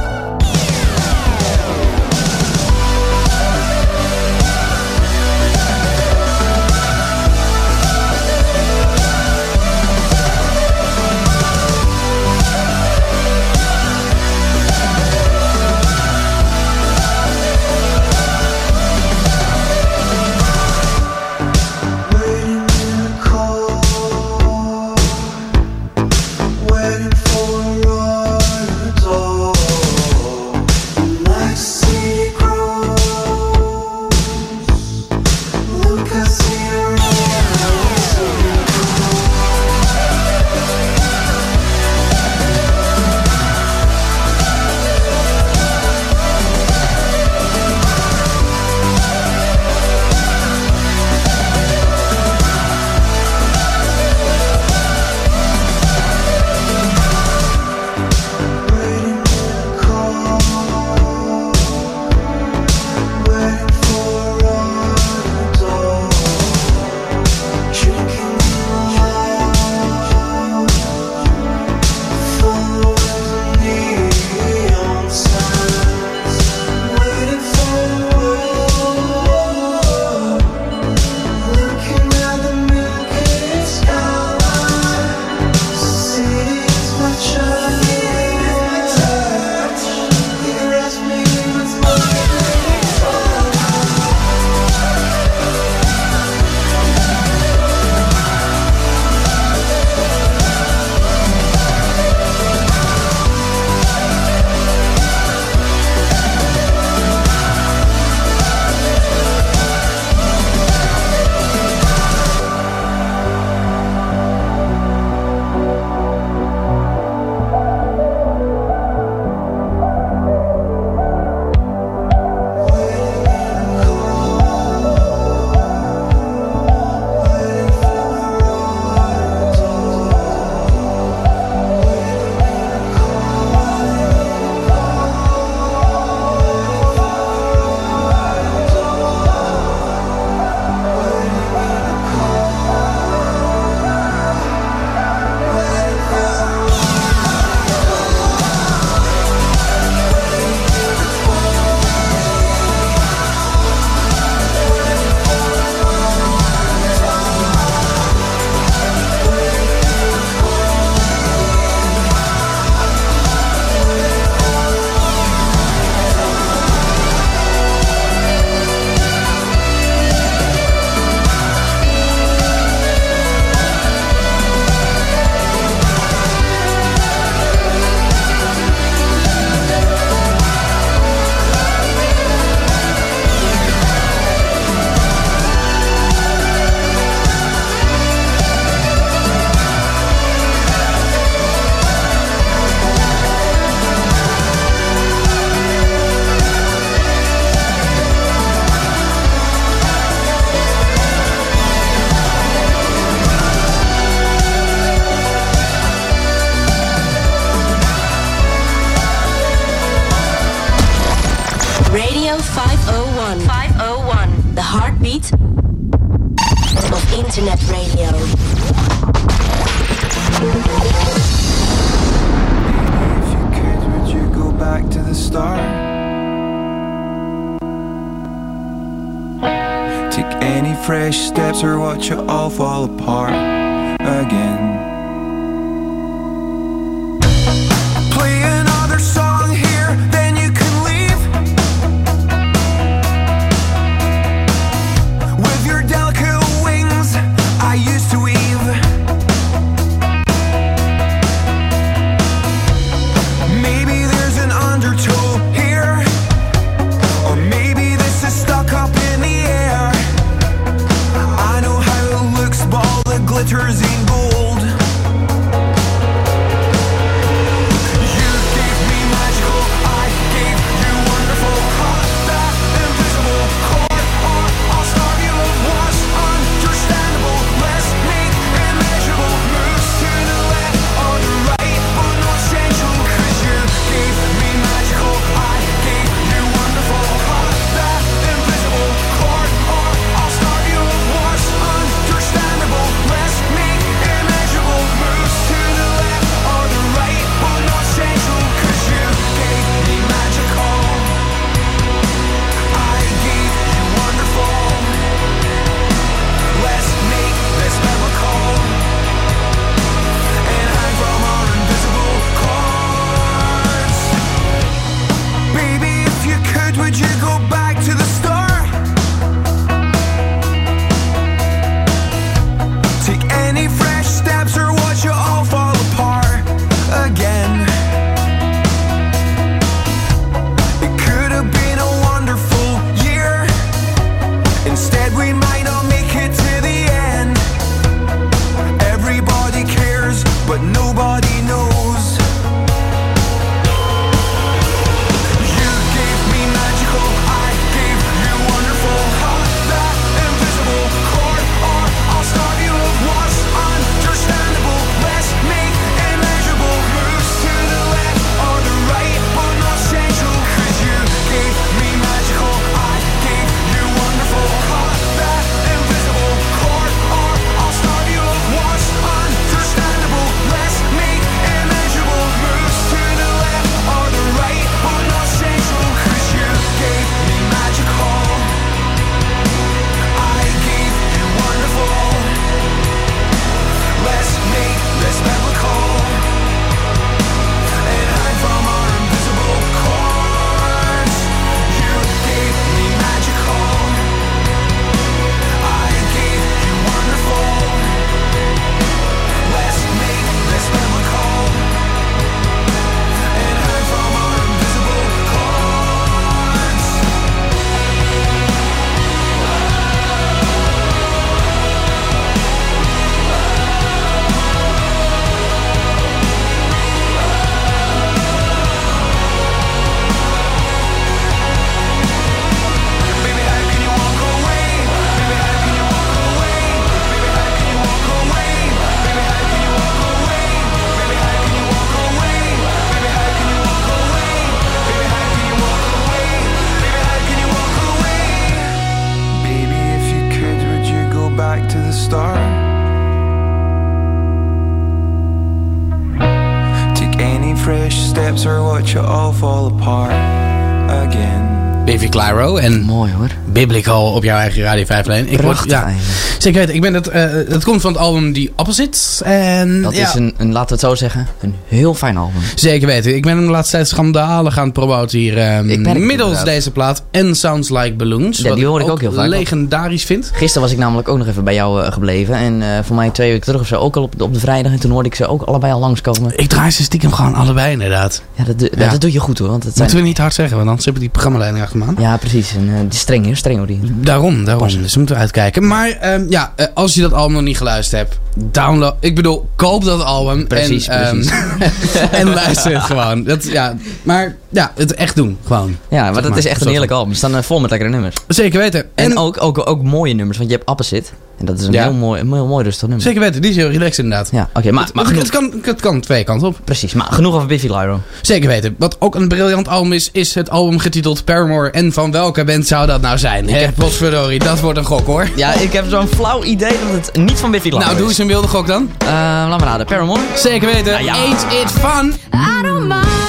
Op jouw eigen Radio 5 lijn. Ik word, ja, zeker weten. Ik ben het, eh, het komt van het album The Opposites. En,
Dat
ja,
is een, een, laten we het zo zeggen, een heel fijn album.
Zeker weten. Ik ben hem de laatste tijd schandalen gaan promoten hier.
het
middels deze plaat. En Sounds Like Balloons.
Ja, die hoor ik ook heel vaak.
legendarisch vind.
Gisteren was ik namelijk ook nog even bij jou eh, gebleven. En eh, voor mij twee weken terug of zo, ook al op, de- op de vrijdag. En toen hoorde ik ze ook allebei al langskomen.
Ik draai ze stiekem gewoon allebei inderdaad.
Ja, dat,
Ja.
dat doe je goed hoor. Want het zijn...
Moeten we niet hard zeggen, want anders hebben we die programmaleiding achter me aan.
Ja, precies. En, eh, die streng, hè? streng hoor die.
Daarom, daarom. Dus we moeten uitkijken. Maar ehm, ja, eh, als je dat nog niet geluisterd hebt, download. Ik bedoel, koop dat album.
Precies,
en, ehm, [laughs] en luister het [laughs] gewoon. Dat, ja, maar ja, het echt doen. Gewoon.
Ja, maar
Zeg
dat is echt een heerlijk album. Ze staan eh, vol met lekkere nummers.
Zeker weten.
En, ook, ook, ook mooie nummers, want je hebt Opposite. En dat is een
Ja.
heel, mooi, een heel mooi rustig nummer.
Zeker weten, die is heel relaxed inderdaad.
Ja, oké, maar,
Het-
maar
het,
genoeg,
het, kan, het kan twee kanten op.
precies, maar genoeg over Biffy Lyro.
Zeker weten. Wat ook een briljant album is, is het album getiteld Paramore. En van welke band zou dat nou zijn? Ik heb potverdorie, dat wordt een gok hoor.
Ja, ik heb zo'n flauw idee dat het niet van Biffy Lyro
Nou, eens een wilde gok dan.
Uh, laat maar raden, Paramore?
Zeker weten.
ja.
Ain't it fun?
I don't mind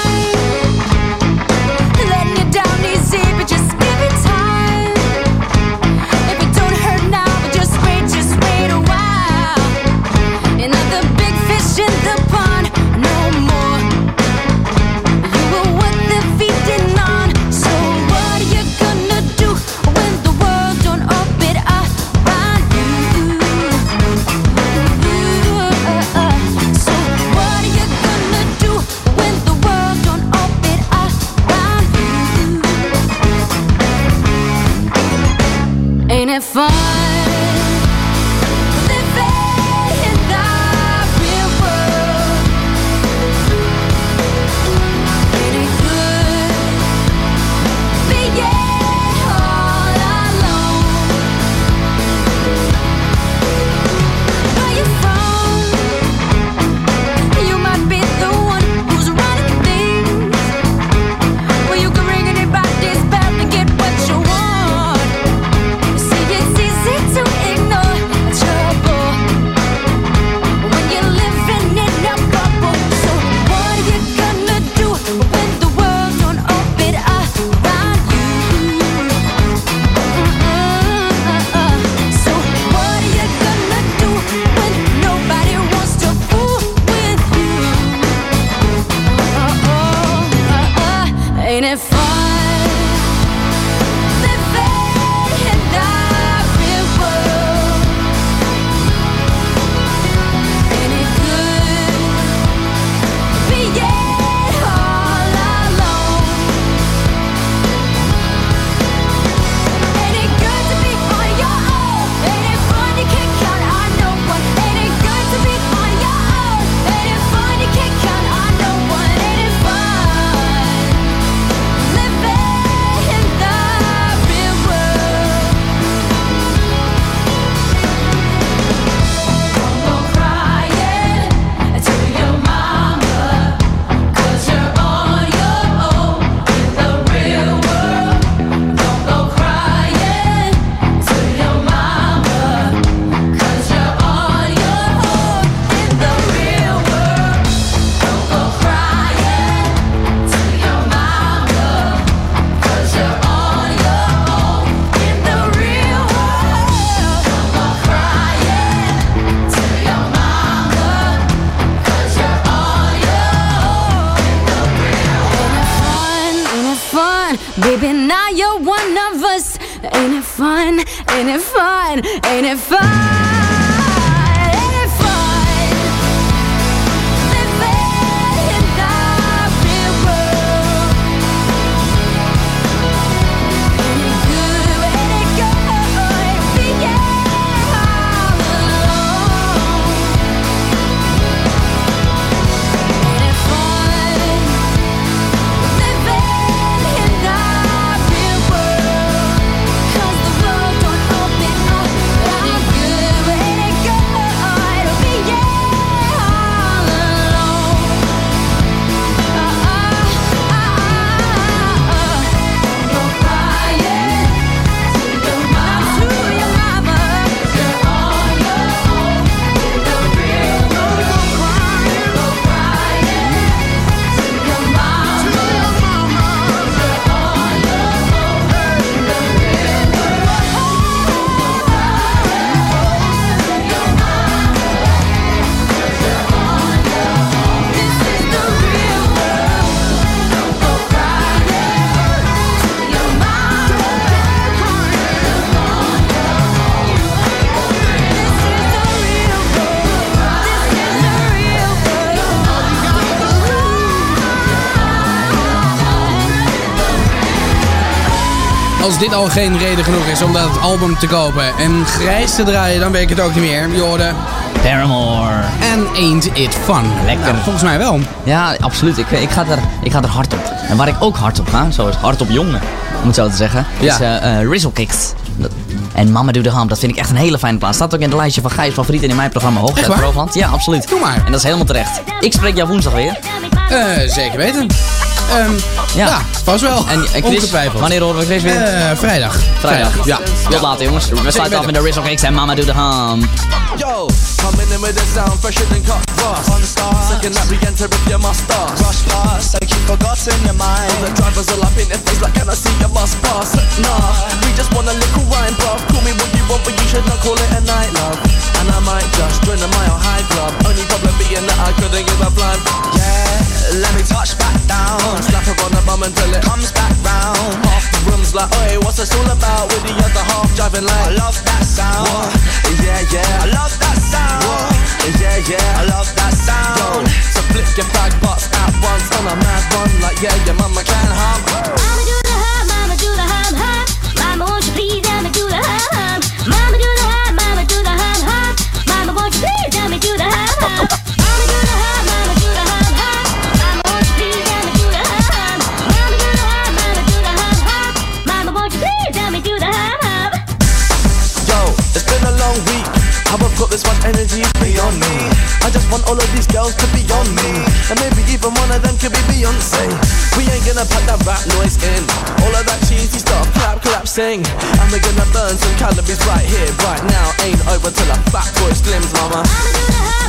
Als dit al geen reden genoeg is om dat album te kopen en grijs te draaien, dan weet ik het ook niet meer. Je hoorde
Paramore.
En Ain't It Fun.
Lekker.
volgens mij wel.
Ja, absoluut. Ik, ik, ga er, ik ga er hard op. En waar ik ook hard op ga, zoals hard op jongen, om het zo te zeggen,
Ja.
is eh eh, Rizzle Kicks. En Mama Do The Ham, dat vind ik echt een hele fijne plaats. Staat ook in het lijstje van Gijs favorieten in mijn programma
waar?
Proofland. Ja, absoluut. Doe
maar.
En dat is helemaal terecht. Ik spreek jou woensdag weer.
Eh, zeker weten. Ehm, ja. vast wel.
En, en Chris, wanneer horen we Chris weer?
Eh, vrijdag.
Vrijdag.
Ja.
Tot later jongens. We sluiten af met de Rizzle Kicks en Mama Do The Ham.
Yo, coming in with a sound fresher than cut grass. On the start, second that we enter if you must start. Rush past, I keep forgotten your mind. All the drivers all up in face like, can I see your bus pass? Nah, we just want a little wine, bruv. Call me what you want, but you should not call it a night, love. And I might just join a mile high club. Only problem being that I couldn't give a flying. Yeah, let me touch back down. Slap her on the bum until it comes back round. Half the room's like, oi, what's this all about? With the other half driving like, I love that sound. Yeah, yeah, I love that sound. Yeah, yeah, I love that sound. So flip your bag butts at once on a mad one, like yeah, your mama can hum.
Mama do the hum, mama do the hum hum. Mama won't you please let me do the hum hum. Mama do the hum, mama do the hum hum. Mama won't you please let me do the hum hum. [laughs]
this much energy beyond me. I just want all of these girls to be on me. And maybe even one of them could be Beyonce. We ain't gonna put that rap noise in. All of that cheesy stuff, clap, clap, sing. And we're gonna burn some calories right here, right now. Ain't over till a fat boy slims, mama.
Mama do the hum.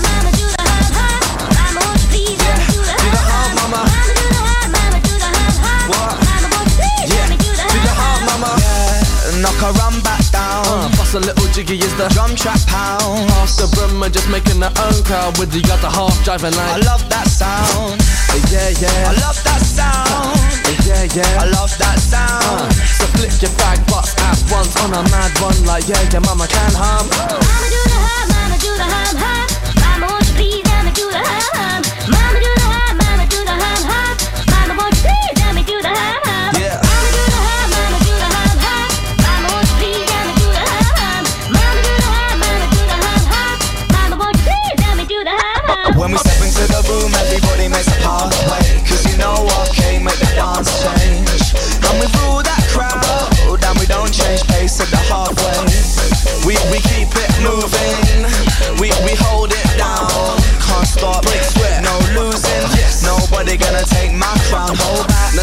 Mama won't you please let me do the hum hum.
mama.
Mama do the hum, mama do the hum hum.
What?
Mama won't you please me do the
Do the heart, mama. Yeah, knock run back down. Uh, bust a little jiggy is the drum trap pound. Half the room just making their own crowd with the other half driving like. I love that sound. Yeah, yeah. I love that sound. Yeah, yeah. I love that sound. so flick your bag butts at once on a mad one like yeah, your mama can hum.
Mama do the hum, mama do the hum hum.
Pathway. Cause you know what came make the dance change. And we rule that crowd, and we don't change pace at the halfway. We, we keep it moving, we, we hold it down. Can't stop, no losing. Nobody gonna take my crown. Hold.